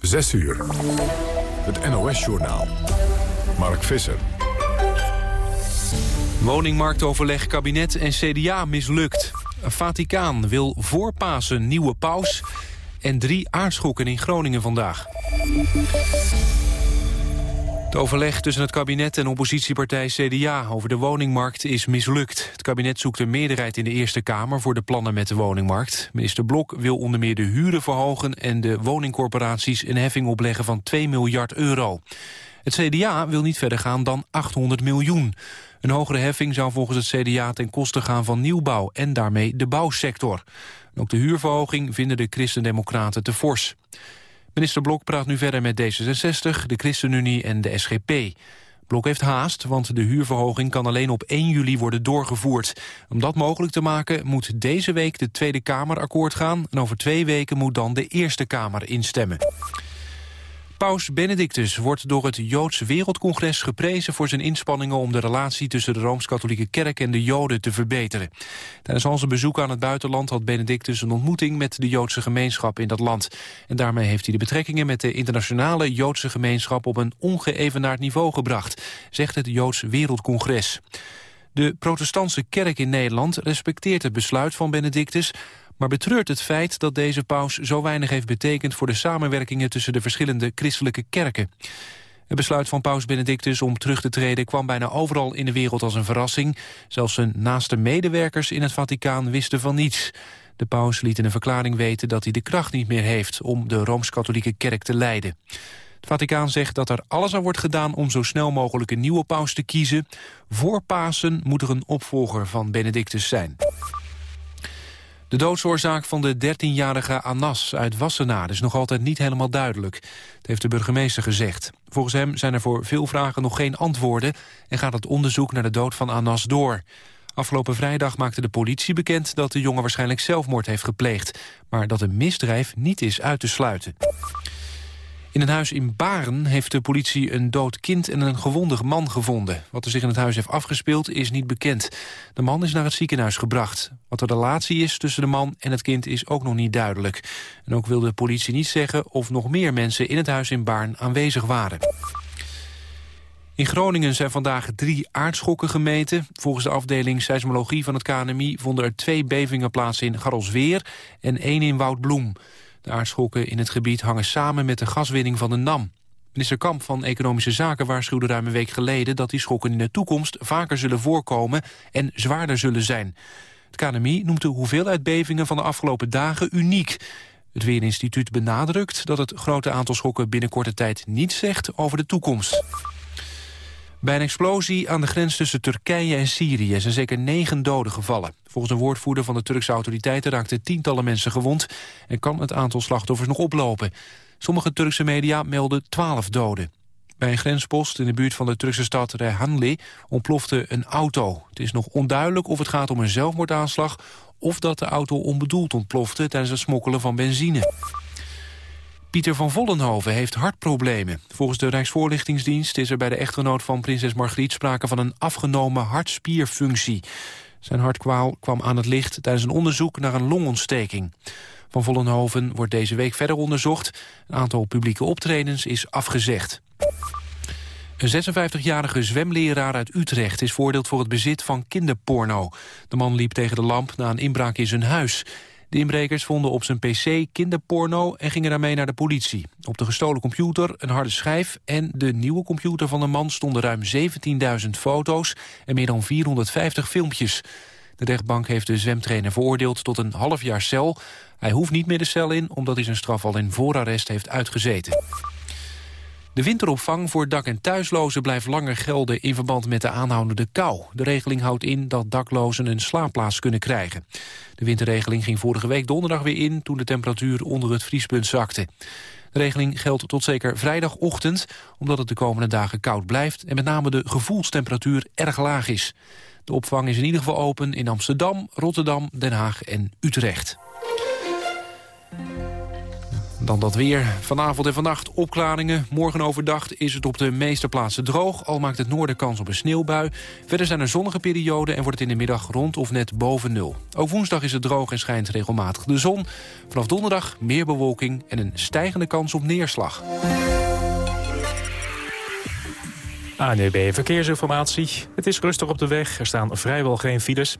6 uur. Het NOS-journaal. Mark Visser. Woningmarktoverleg kabinet en CDA mislukt. Vaticaan wil voor Pasen nieuwe paus... en drie aardschokken in Groningen vandaag. Het overleg tussen het kabinet en oppositiepartij CDA over de woningmarkt is mislukt. Het kabinet zoekt een meerderheid in de Eerste Kamer voor de plannen met de woningmarkt. Minister Blok wil onder meer de huren verhogen en de woningcorporaties een heffing opleggen van 2 miljard euro. Het CDA wil niet verder gaan dan 800 miljoen. Een hogere heffing zou volgens het CDA ten koste gaan van nieuwbouw en daarmee de bouwsector. ook de huurverhoging vinden de christendemocraten te fors. Minister Blok praat nu verder met D66, de ChristenUnie en de SGP. Blok heeft haast, want de huurverhoging kan alleen op 1 juli worden doorgevoerd. Om dat mogelijk te maken moet deze week de Tweede Kamer akkoord gaan... en over twee weken moet dan de Eerste Kamer instemmen. Paus Benedictus wordt door het Joods Wereldcongres geprezen voor zijn inspanningen om de relatie tussen de Rooms-Katholieke Kerk en de Joden te verbeteren. Tijdens zijn bezoek aan het buitenland had Benedictus een ontmoeting met de Joodse gemeenschap in dat land. En daarmee heeft hij de betrekkingen met de internationale Joodse gemeenschap op een ongeëvenaard niveau gebracht, zegt het Joods Wereldcongres. De protestantse kerk in Nederland respecteert het besluit van Benedictus maar betreurt het feit dat deze paus zo weinig heeft betekend voor de samenwerkingen tussen de verschillende christelijke kerken. Het besluit van paus Benedictus om terug te treden kwam bijna overal in de wereld als een verrassing. Zelfs zijn naaste medewerkers in het Vaticaan wisten van niets. De paus liet in een verklaring weten dat hij de kracht niet meer heeft om de Rooms-Katholieke Kerk te leiden. Het Vaticaan zegt dat er alles aan wordt gedaan om zo snel mogelijk een nieuwe paus te kiezen. Voor Pasen moet er een opvolger van Benedictus zijn. De doodsoorzaak van de 13-jarige Anas uit Wassenaar is nog altijd niet helemaal duidelijk. Dat heeft de burgemeester gezegd. Volgens hem zijn er voor veel vragen nog geen antwoorden... en gaat het onderzoek naar de dood van Anas door. Afgelopen vrijdag maakte de politie bekend dat de jongen waarschijnlijk zelfmoord heeft gepleegd. Maar dat een misdrijf niet is uit te sluiten. In een huis in Baren heeft de politie een dood kind en een gewonde man gevonden. Wat er zich in het huis heeft afgespeeld is niet bekend. De man is naar het ziekenhuis gebracht. Wat de relatie is tussen de man en het kind is ook nog niet duidelijk. En ook wil de politie niet zeggen of nog meer mensen in het huis in Baarn aanwezig waren. In Groningen zijn vandaag drie aardschokken gemeten. Volgens de afdeling seismologie van het KNMI vonden er twee bevingen plaats in Garrelsweer en één in Woudbloem. De aardschokken in het gebied hangen samen met de gaswinning van de NAM. Minister Kamp van Economische Zaken waarschuwde ruim een week geleden... dat die schokken in de toekomst vaker zullen voorkomen en zwaarder zullen zijn. Het KNMI noemt de hoeveelheid bevingen van de afgelopen dagen uniek. Het Weerinstituut benadrukt dat het grote aantal schokken binnen korte tijd niet zegt over de toekomst. Bij een explosie aan de grens tussen Turkije en Syrië zijn zeker negen doden gevallen. Volgens een woordvoerder van de Turkse autoriteiten raakten tientallen mensen gewond en kan het aantal slachtoffers nog oplopen. Sommige Turkse media melden twaalf doden. Bij een grenspost in de buurt van de Turkse stad Rehanli ontplofte een auto. Het is nog onduidelijk of het gaat om een zelfmoordaanslag of dat de auto onbedoeld ontplofte tijdens het smokkelen van benzine. Pieter van Vollenhoven heeft hartproblemen. Volgens de Rijksvoorlichtingsdienst is er bij de echtgenoot van prinses Margriet sprake van een afgenomen hartspierfunctie. Zijn hartkwaal kwam aan het licht tijdens een onderzoek naar een longontsteking. Van Vollenhoven wordt deze week verder onderzocht. Een aantal publieke optredens is afgezegd. Een 56-jarige zwemleraar uit Utrecht is voordeeld voor het bezit van kinderporno. De man liep tegen de lamp na een inbraak in zijn huis. De inbrekers vonden op zijn pc kinderporno en gingen daarmee naar de politie. Op de gestolen computer een harde schijf en de nieuwe computer van de man stonden ruim 17.000 foto's en meer dan 450 filmpjes. De rechtbank heeft de zwemtrainer veroordeeld tot een half jaar cel. Hij hoeft niet meer de cel in, omdat hij zijn straf al in voorarrest heeft uitgezeten. De winteropvang voor dak- en thuislozen blijft langer gelden in verband met de aanhoudende kou. De regeling houdt in dat daklozen een slaapplaats kunnen krijgen. De winterregeling ging vorige week donderdag weer in toen de temperatuur onder het vriespunt zakte. De regeling geldt tot zeker vrijdagochtend, omdat het de komende dagen koud blijft en met name de gevoelstemperatuur erg laag is. De opvang is in ieder geval open in Amsterdam, Rotterdam, Den Haag en Utrecht. Dan dat weer. Vanavond en vannacht opklaringen. Morgen overdag is het op de meeste plaatsen droog. Al maakt het noorden kans op een sneeuwbui. Verder zijn er zonnige perioden en wordt het in de middag rond of net boven nul. Ook woensdag is het droog en schijnt regelmatig de zon. Vanaf donderdag meer bewolking en een stijgende kans op neerslag. ANEB Verkeersinformatie. Het is rustig op de weg. Er staan vrijwel geen files.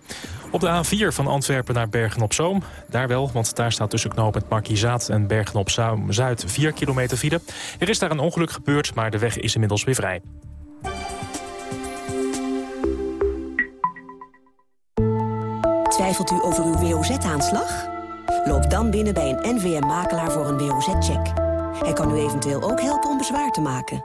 Op de A4 van Antwerpen naar Bergen-op-Zoom. Daar wel, want daar staat tussen knooppunt Markizaat en Bergen-op-Zuid 4 kilometer file. Er is daar een ongeluk gebeurd, maar de weg is inmiddels weer vrij. Twijfelt u over uw WOZ-aanslag? Loop dan binnen bij een NVM-makelaar voor een WOZ-check. Hij kan u eventueel ook helpen om bezwaar te maken.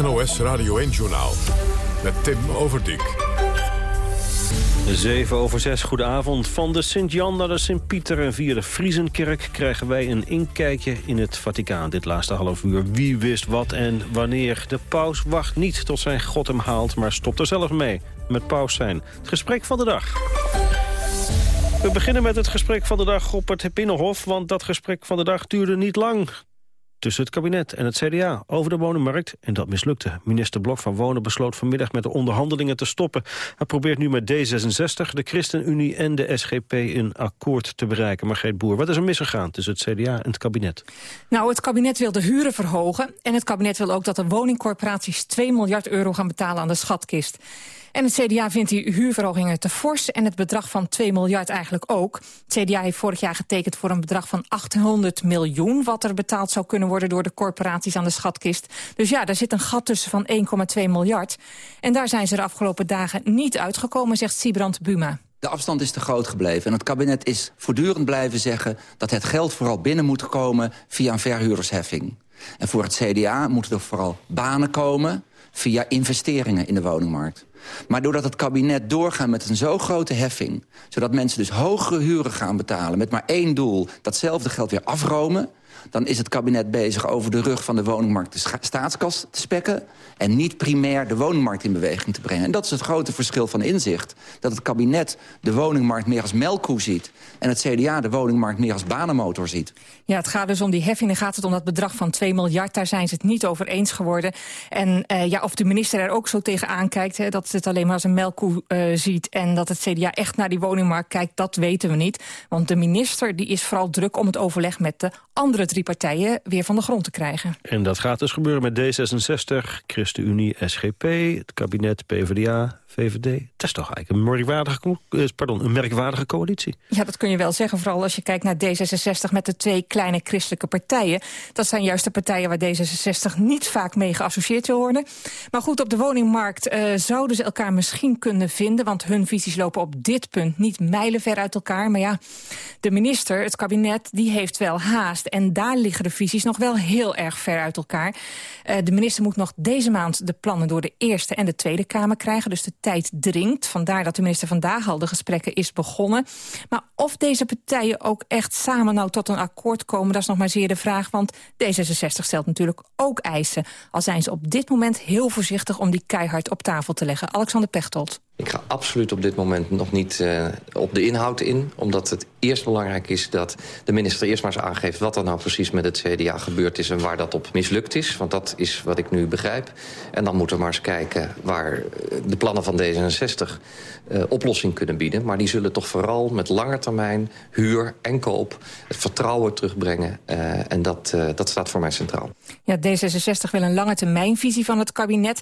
NOS Radio 1-journaal met Tim Overdijk. 7 over 6, goedenavond. Van de Sint-Jan naar de Sint-Pieter en via de Friesenkerk... krijgen wij een inkijkje in het Vaticaan dit laatste half uur. Wie wist wat en wanneer. De paus wacht niet tot zijn god hem haalt, maar stopt er zelf mee. Met paus zijn. Het gesprek van de dag. We beginnen met het gesprek van de dag op het Binnenhof... want dat gesprek van de dag duurde niet lang tussen het kabinet en het CDA over de woningmarkt. En dat mislukte. Minister Blok van Wonen besloot vanmiddag met de onderhandelingen te stoppen. Hij probeert nu met D66, de ChristenUnie en de SGP een akkoord te bereiken. Margreet Boer, wat is er misgegaan tussen het CDA en het kabinet? Nou, het kabinet wil de huren verhogen. En het kabinet wil ook dat de woningcorporaties 2 miljard euro gaan betalen aan de schatkist. En het CDA vindt die huurverhogingen te fors en het bedrag van 2 miljard eigenlijk ook. Het CDA heeft vorig jaar getekend voor een bedrag van 800 miljoen... wat er betaald zou kunnen worden door de corporaties aan de schatkist. Dus ja, daar zit een gat tussen van 1,2 miljard. En daar zijn ze de afgelopen dagen niet uitgekomen, zegt Sibrand Buma. De afstand is te groot gebleven. En het kabinet is voortdurend blijven zeggen... dat het geld vooral binnen moet komen via een verhuurdersheffing. En voor het CDA moeten er vooral banen komen... via investeringen in de woningmarkt. Maar doordat het kabinet doorgaat met een zo grote heffing... zodat mensen dus hogere huren gaan betalen met maar één doel... datzelfde geld weer afromen dan is het kabinet bezig over de rug van de woningmarkt de staatskas te spekken... en niet primair de woningmarkt in beweging te brengen. En dat is het grote verschil van inzicht. Dat het kabinet de woningmarkt meer als melkkoe ziet... en het CDA de woningmarkt meer als banenmotor ziet. Ja, het gaat dus om die heffing. Dan gaat het om dat bedrag van 2 miljard. Daar zijn ze het niet over eens geworden. En uh, ja, of de minister er ook zo tegen aankijkt... Hè, dat het alleen maar als een melkkoe uh, ziet... en dat het CDA echt naar die woningmarkt kijkt, dat weten we niet. Want de minister die is vooral druk om het overleg met de andere drie partijen weer van de grond te krijgen. En dat gaat dus gebeuren met D66, ChristenUnie, SGP, het kabinet, PvdA, VVD. Dat is toch eigenlijk een merkwaardige, eh, pardon, een merkwaardige coalitie. Ja, dat kun je wel zeggen. Vooral als je kijkt naar D66 met de twee kleine christelijke partijen. Dat zijn juist de partijen waar D66 niet vaak mee geassocieerd wil worden. Maar goed, op de woningmarkt uh, zouden ze elkaar misschien kunnen vinden... want hun visies lopen op dit punt niet mijlenver uit elkaar. Maar ja, de minister, het kabinet, die heeft wel haast. En daar liggen de visies nog wel heel erg ver uit elkaar. Uh, de minister moet nog deze maand de plannen door de Eerste en de Tweede Kamer krijgen. Dus de tijd dringt. Vandaar dat de minister vandaag al de gesprekken is begonnen. Maar of deze partijen ook echt samen nou tot een akkoord komen... dat is nog maar zeer de vraag, want D66 stelt natuurlijk ook eisen. Al zijn ze op dit moment heel voorzichtig om die keihard op tafel te leggen. Alexander Pechtold. Ik ga absoluut op dit moment nog niet uh, op de inhoud in. Omdat het eerst belangrijk is dat de minister eerst maar eens aangeeft... wat er nou precies met het CDA gebeurd is en waar dat op mislukt is. Want dat is wat ik nu begrijp. En dan moeten we maar eens kijken waar de plannen van D66 uh, oplossing kunnen bieden. Maar die zullen toch vooral met lange termijn huur en koop... het vertrouwen terugbrengen. En dat, dat staat voor mij centraal. Ja, D66 wil een lange termijnvisie van het kabinet.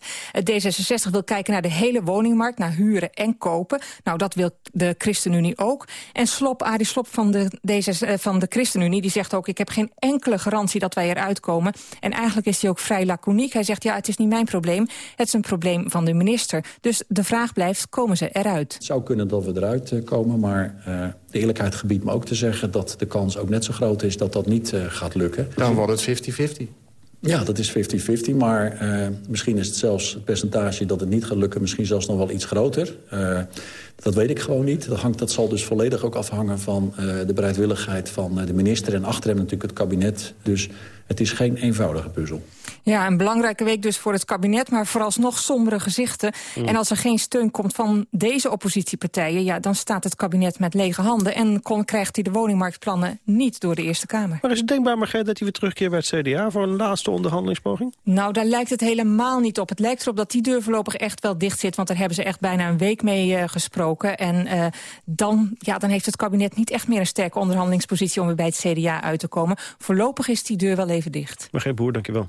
D66 wil kijken naar de hele woningmarkt, naar huren en kopen. Nou, dat wil de ChristenUnie ook. En Slop, Arie Slop van de, D66, van de ChristenUnie, die zegt ook... ik heb geen enkele garantie dat wij eruit komen. En eigenlijk is hij ook vrij laconiek. Hij zegt, ja, het is niet mijn probleem, het is een probleem van de minister. Dus de vraag blijft, komen ze eruit? Het zou kunnen dat we eruit komen, maar uh, de eerlijkheid gebiedt me ook te zeggen... dat de kans ook net zo groot is dat dat niet uh, gaat lukken. Dan wordt het 50-50. Ja, dat is 50-50, maar uh, misschien is het zelfs het percentage dat het niet gaat lukken... misschien zelfs nog wel iets groter. Uh, dat weet ik gewoon niet. Dat, hangt, dat zal dus volledig ook afhangen van uh, de bereidwilligheid van de minister... en achter hem natuurlijk het kabinet. Dus het is geen eenvoudige puzzel. Ja, een belangrijke week dus voor het kabinet, maar vooralsnog sombere gezichten. Mm. En als er geen steun komt van deze oppositiepartijen... Ja, dan staat het kabinet met lege handen... en kon, krijgt hij de woningmarktplannen niet door de Eerste Kamer. Maar is het denkbaar, Margret, dat hij weer terugkeert bij het CDA... voor een laatste onderhandelingspoging? Nou, daar lijkt het helemaal niet op. Het lijkt erop dat die deur voorlopig echt wel dicht zit... want daar hebben ze echt bijna een week mee uh, gesproken. En uh, dan, ja, dan heeft het kabinet niet echt meer een sterke onderhandelingspositie... om weer bij het CDA uit te komen. Voorlopig is die deur wel even dicht. Margret Boer, dankjewel.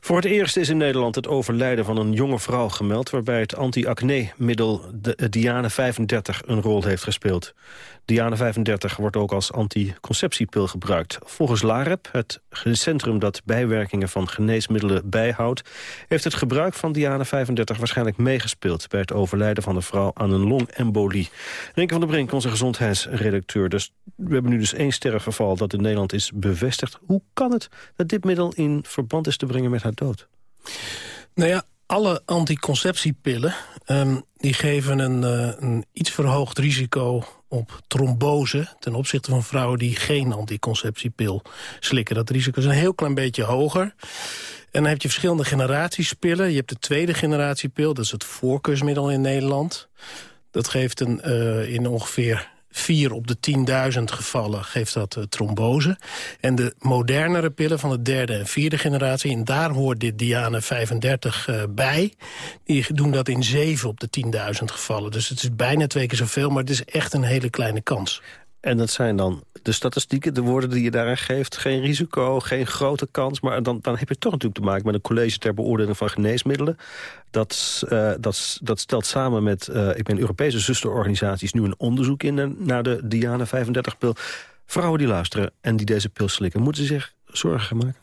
Voor het eerst is in Nederland het overlijden van een jonge vrouw gemeld... waarbij het anti-acne-middel Diane 35 een rol heeft gespeeld. Diane 35 wordt ook als anticonceptiepil gebruikt. Volgens LAREP, het centrum dat bijwerkingen van geneesmiddelen bijhoudt... heeft het gebruik van Diane 35 waarschijnlijk meegespeeld... bij het overlijden van de vrouw aan een longembolie. Renke van der Brink, onze gezondheidsredacteur. Dus we hebben nu dus één sterrengeval dat in Nederland is bevestigd. Hoe kan het dat dit middel in verband is te brengen met haar dood? Nou ja, alle anticonceptiepillen um, die geven een, uh, een iets verhoogd risico op trombose... ten opzichte van vrouwen die geen anticonceptiepil slikken. Dat risico is een heel klein beetje hoger. En dan heb je verschillende generaties pillen. Je hebt de tweede generatie pil, dat is het voorkeursmiddel in Nederland. Dat geeft een, uh, in ongeveer 4 op de 10.000 gevallen geeft dat uh, trombose. En de modernere pillen van de derde en vierde generatie... en daar hoort dit Diane 35 uh, bij... die doen dat in 7 op de 10.000 gevallen. Dus het is bijna twee keer zoveel, maar het is echt een hele kleine kans. En dat zijn dan de statistieken, de woorden die je daaraan geeft. Geen risico, geen grote kans. Maar dan, dan heb je toch natuurlijk te maken met een college ter beoordeling van geneesmiddelen. Dat, uh, dat, dat stelt samen met, uh, ik ben Europese zusterorganisaties... nu een onderzoek in naar de Diana 35-pil. Vrouwen die luisteren en die deze pil slikken, moeten zich zorgen maken?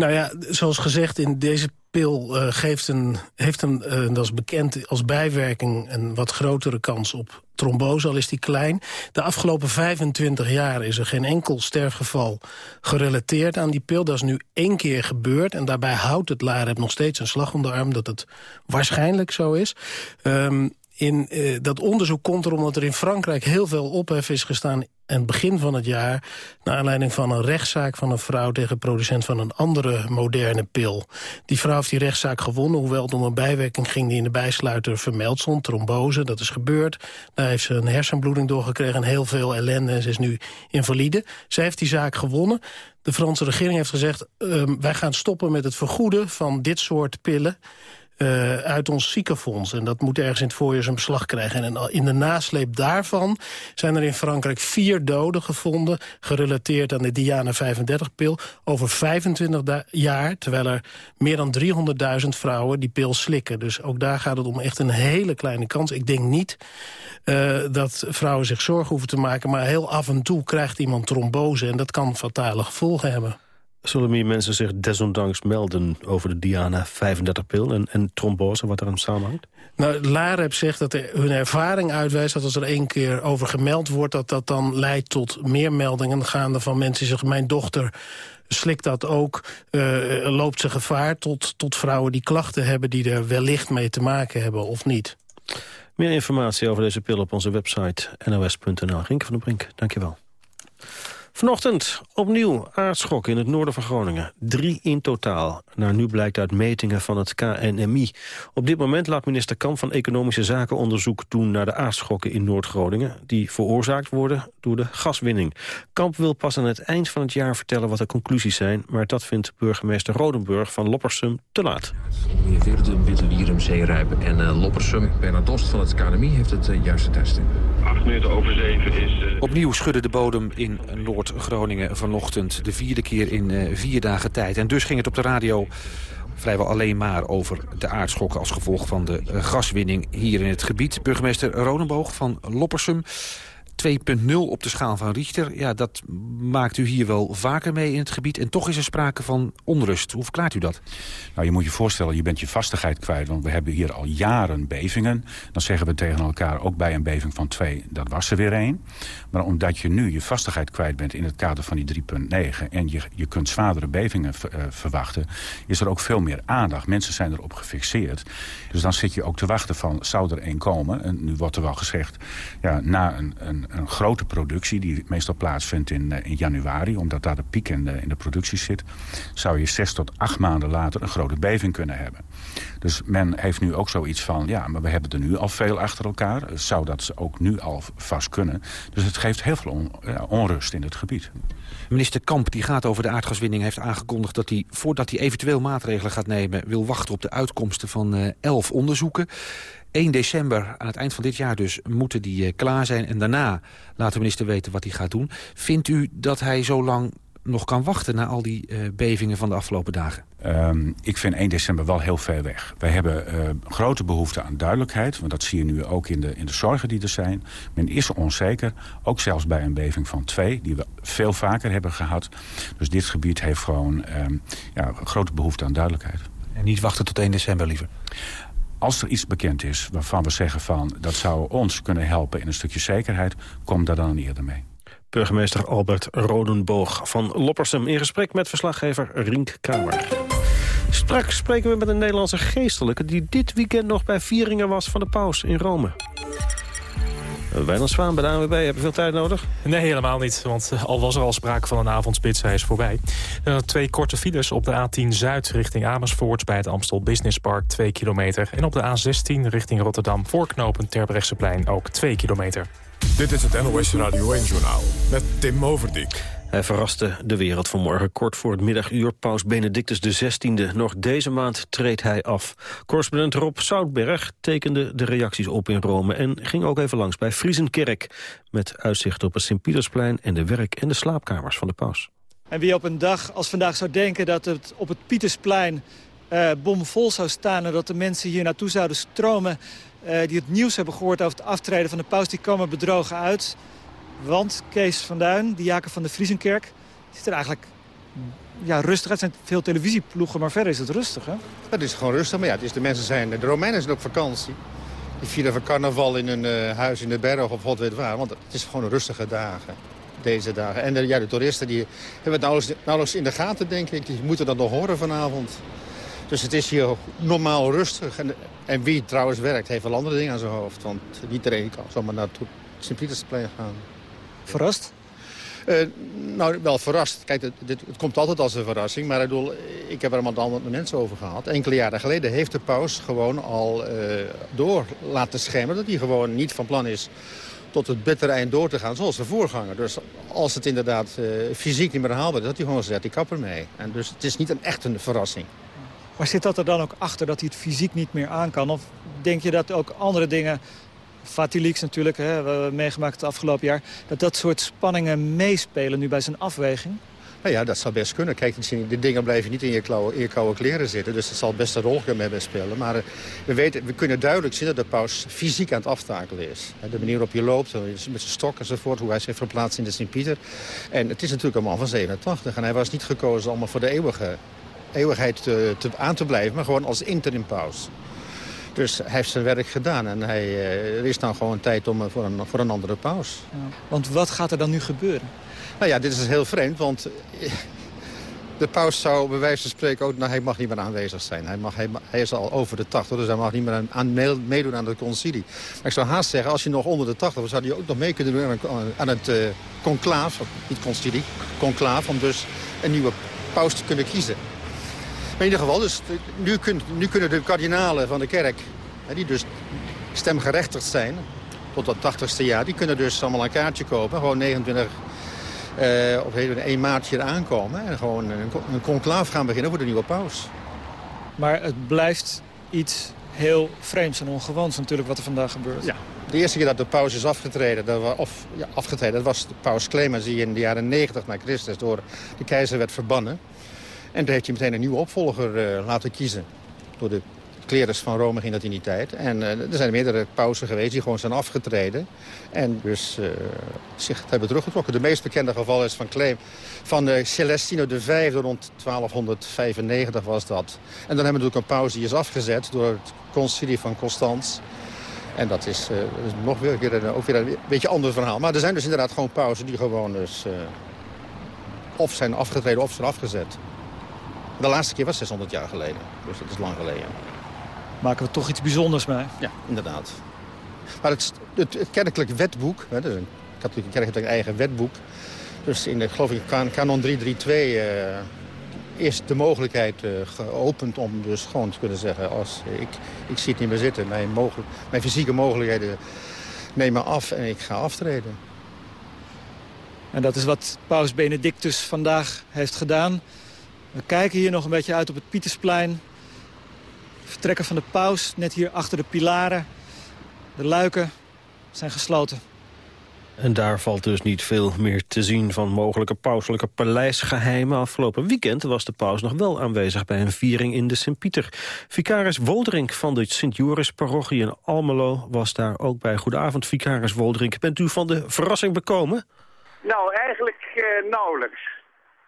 Nou ja, zoals gezegd, in deze pil uh, geeft een, heeft een, uh, dat is bekend als bijwerking... een wat grotere kans op trombose, al is die klein. De afgelopen 25 jaar is er geen enkel sterfgeval gerelateerd aan die pil. Dat is nu één keer gebeurd en daarbij houdt het LAREP nog steeds een slag om de arm... dat het waarschijnlijk zo is. Um, in, uh, dat onderzoek komt er omdat er in Frankrijk heel veel ophef is gestaan en begin van het jaar... naar aanleiding van een rechtszaak van een vrouw... tegen producent van een andere moderne pil. Die vrouw heeft die rechtszaak gewonnen... hoewel het om een bijwerking ging die in de bijsluiter vermeld stond. Trombose, dat is gebeurd. Daar heeft ze een hersenbloeding doorgekregen en heel veel ellende. En ze is nu invalide. Zij heeft die zaak gewonnen. De Franse regering heeft gezegd... Uh, wij gaan stoppen met het vergoeden van dit soort pillen... Uh, uit ons ziekenfonds. En dat moet ergens in het voorjaar zijn beslag krijgen. En in de nasleep daarvan zijn er in Frankrijk vier doden gevonden... gerelateerd aan de Diana 35-pil over 25 jaar... terwijl er meer dan 300.000 vrouwen die pil slikken. Dus ook daar gaat het om echt een hele kleine kans. Ik denk niet uh, dat vrouwen zich zorgen hoeven te maken... maar heel af en toe krijgt iemand trombose... en dat kan fatale gevolgen hebben. Zullen meer mensen zich desondanks melden over de Diana 35-pil en, en trombose, wat er aan samenhangt? Nou, LAREP zegt dat er, hun ervaring uitwijst dat als er één keer over gemeld wordt... dat dat dan leidt tot meer meldingen gaande van mensen die zeggen... mijn dochter slikt dat ook, uh, loopt ze gevaar tot, tot vrouwen die klachten hebben... die er wellicht mee te maken hebben of niet. Meer informatie over deze pil op onze website nos.nl. Rinke van den Brink, dankjewel. Vanochtend opnieuw aardschok in het noorden van Groningen. Drie in totaal. Naar nu blijkt uit metingen van het KNMI. Op dit moment laat minister Kamp van Economische Zaken onderzoek doen naar de aardschokken in Noord-Groningen. Die veroorzaakt worden door de gaswinning. Kamp wil pas aan het eind van het jaar vertellen wat de conclusies zijn. Maar dat vindt burgemeester Rodenburg van Loppersum te laat. Meneer Veerdum, Witte Wierum, Zeerijp en uh, Loppersum. Bernard Dost van het KNMI heeft het uh, juiste testen. Acht minuten over zeven is... Uh... Opnieuw schudde de bodem in Noord-Groningen vanochtend. De vierde keer in uh, vier dagen tijd. En dus ging het op de radio vrijwel alleen maar over de aardschokken... als gevolg van de uh, gaswinning hier in het gebied. Burgemeester Ronenboog van Loppersum. 2.0 op de schaal van Richter. Ja, dat maakt u hier wel vaker mee in het gebied. En toch is er sprake van onrust. Hoe verklaart u dat? Nou, je moet je voorstellen, je bent je vastigheid kwijt. Want we hebben hier al jaren bevingen. Dan zeggen we tegen elkaar, ook bij een beving van 2, dat was er weer één. Maar omdat je nu je vastigheid kwijt bent in het kader van die 3.9... en je, je kunt zwaardere bevingen uh, verwachten... is er ook veel meer aandacht. Mensen zijn erop gefixeerd. Dus dan zit je ook te wachten van, zou er één komen? En nu wordt er wel gezegd, ja, na een, een een grote productie... die meestal plaatsvindt in, in januari... omdat daar de piek in de, productie zit... zou je zes tot acht maanden later een grote beving kunnen hebben. Dus men heeft nu ook zoiets van... ja, maar we hebben er nu al veel achter elkaar. Zou dat ook nu al vast kunnen? Dus het geeft heel veel ja, onrust in het gebied. Minister Kamp die gaat over de aardgaswinning heeft aangekondigd... dat hij, voordat hij eventueel maatregelen gaat nemen... wil wachten op de uitkomsten van uh, elf onderzoeken. 1 december, aan het eind van dit jaar dus, moeten die uh, klaar zijn. En daarna laat de minister weten wat hij gaat doen. Vindt u dat hij zo lang nog kan wachten na al die uh, bevingen van de afgelopen dagen? Um, ik vind 1 december wel heel ver weg. Wij hebben uh, grote behoefte aan duidelijkheid. Want dat zie je nu ook in de, in de zorgen die er zijn. Men is onzeker. Ook zelfs bij een beving van 2, die we veel vaker hebben gehad. Dus dit gebied heeft gewoon um, ja, grote behoefte aan duidelijkheid. En niet wachten tot 1 december liever? Als er iets bekend is waarvan we zeggen van... dat zou ons kunnen helpen in een stukje zekerheid... kom daar dan eerder mee. Burgemeester Albert Rodenboog van Loppersum... in gesprek met verslaggever Rink Kamer. Straks spreken we met een Nederlandse geestelijke... die dit weekend nog bij vieringen was van de paus in Rome. Wijnand Zwaan bij de ANWB, heb je veel tijd nodig? Nee, helemaal niet, want al was er al sprake van een avondspits, hij is voorbij. Er zijn twee korte files op de A10 Zuid richting Amersfoort... bij het Amstel Business Park, 2 kilometer. En op de A16 richting Rotterdam voorknopend Terbrechtseplein ook 2 kilometer. Dit is het NOS Radio 1-journaal met Tim Overdijk. Hij verraste de wereld vanmorgen kort voor het middaguur. Paus Benedictus XVI. Nog deze maand treedt hij af. Correspondent Rob Soutberg tekende de reacties op in Rome... en ging ook even langs bij Friesenkerk... met uitzicht op het Sint-Pietersplein en de werk- en de slaapkamers van de paus. En wie op een dag als vandaag zou denken dat het op het Pietersplein uh, bomvol zou staan... en dat de mensen hier naartoe zouden stromen... Uh, die het nieuws hebben gehoord over het aftreden van de paus... die komen bedrogen uit... Want Kees van Duin, Jacob van de Friesenkerk, ziet er eigenlijk ja, rustig uit. Het zijn veel televisieploegen, maar verder is het rustig, hè? Het is gewoon rustig, maar ja, het is de mensen zijn... De Romeinen zijn op vakantie. Die vieren carnaval in een uh, huis in de berg of God weet waar. Want het is gewoon rustige dagen, deze dagen. En de, ja, de toeristen die hebben het nauwelijks, nauwelijks in de gaten, denk ik. Die moeten dat nog horen vanavond. Dus het is hier normaal rustig. En, en wie trouwens werkt, heeft wel andere dingen aan zijn hoofd. Want niet iedereen kan zomaar naar Sint-Pietersplein gaan. Verrast? Uh, nou, wel verrast. Kijk, het, dit, het komt altijd als een verrassing. Maar ik, bedoel, ik heb er met andere mensen over gehad. Enkele jaren geleden heeft de paus gewoon al uh, door laten schemeren... dat hij gewoon niet van plan is tot het bittere eind door te gaan, zoals de voorganger. Dus als het inderdaad uh, fysiek niet meer haalbaar is, dat hij gewoon zegt, ik kap ermee. En dus het is niet een echt een verrassing. Maar zit dat er dan ook achter dat hij het fysiek niet meer aan kan? Of denk je dat ook andere dingen Fatiliks natuurlijk, hè, we hebben meegemaakt het afgelopen jaar... dat dat soort spanningen meespelen nu bij zijn afweging? Nou ja, dat zou best kunnen. Kijk, die dingen blijven niet in je, klauwe, koude kleren zitten. Dus dat zal best een rol kunnen spelen. Maar uh, we, weten, we kunnen duidelijk zien dat de paus fysiek aan het aftakelen is. De manier waarop je loopt, met zijn stok enzovoort. Hoe hij zich verplaatst in de Sint-Pieter. En het is natuurlijk een man van 87. En hij was niet gekozen allemaal voor de eeuwige, eeuwigheid te, te, aan te blijven. Maar gewoon als interim paus. Dus hij heeft zijn werk gedaan en hij, uh, er is dan gewoon tijd om, voor, een, voor een andere paus. Ja. Want wat gaat er dan nu gebeuren? Nou ja, dit is heel vreemd, want De paus zou bij wijze van spreken ook... Nou, hij mag niet meer aanwezig zijn. Hij, mag, hij, hij is al over de 80, dus hij mag niet meer aan, aan meedoen aan het concilie. Maar ik zou haast zeggen, als je nog onder de 80 was... zou hij ook nog mee kunnen doen aan, aan het uh, conclaaf. Niet concilie, conclaaf. Om dus een nieuwe paus te kunnen kiezen. In ieder geval, dus, nu, nu kunnen de kardinalen van de kerk... die dus stemgerechtigd zijn tot dat 80ste jaar... die kunnen dus allemaal een kaartje kopen. Gewoon 29 uh, op 1 maart hier aankomen. En gewoon een, een conclaaf gaan beginnen voor de nieuwe paus. Maar het blijft iets heel vreemds en ongewoons natuurlijk wat er vandaag gebeurt. Ja. De eerste keer dat de paus is afgetreden, dat was, of ja, afgetreden, dat was de paus Clemens die in de jaren 90 na Christus door de keizer werd verbannen. En toen heeft hij meteen een nieuwe opvolger uh, laten kiezen door de klerus van Rome ging dat in die tijd. En uh, er zijn meerdere pausen geweest die gewoon zijn afgetreden. En dus uh, zich hebben teruggetrokken. De meest bekende geval is van Claim van Celestino V rond 1295 was dat. En dan hebben we natuurlijk een paus die is afgezet door het concilie van Constans. En dat is, nog weer, een, ook weer een beetje een ander verhaal. Maar er zijn dus inderdaad gewoon pauzen die gewoon dus... of zijn afgetreden of zijn afgezet. De laatste keer was 600 jaar geleden. Dus dat is lang geleden maken we toch iets bijzonders mee. Ja, inderdaad. Maar het, het, het kerkelijk wetboek, hè, dus een katholieke kerk heeft een eigen wetboek. Dus in de, geloof ik, kanon 332 uh, eh, is de mogelijkheid uh, geopend om dus gewoon te kunnen zeggen... Als, ik, ik zie het niet meer zitten, mijn, mogelijk, mijn fysieke mogelijkheden nemen af en ik ga aftreden. En dat is wat paus Benedictus vandaag heeft gedaan. We kijken hier nog een beetje uit op het Pietersplein vertrekken van de paus, net hier achter de pilaren. De luiken zijn gesloten. En daar valt dus niet veel meer te zien van mogelijke pauselijke paleisgeheimen. Afgelopen weekend was de paus nog wel aanwezig bij een viering in de Sint-Pieter. Vicaris Woldrink van de Sint-Joris-parochie in Almelo was daar ook bij. Goedenavond, Vicaris Woldrink. Bent u van de verrassing bekomen? Nou, eigenlijk eh, nauwelijks.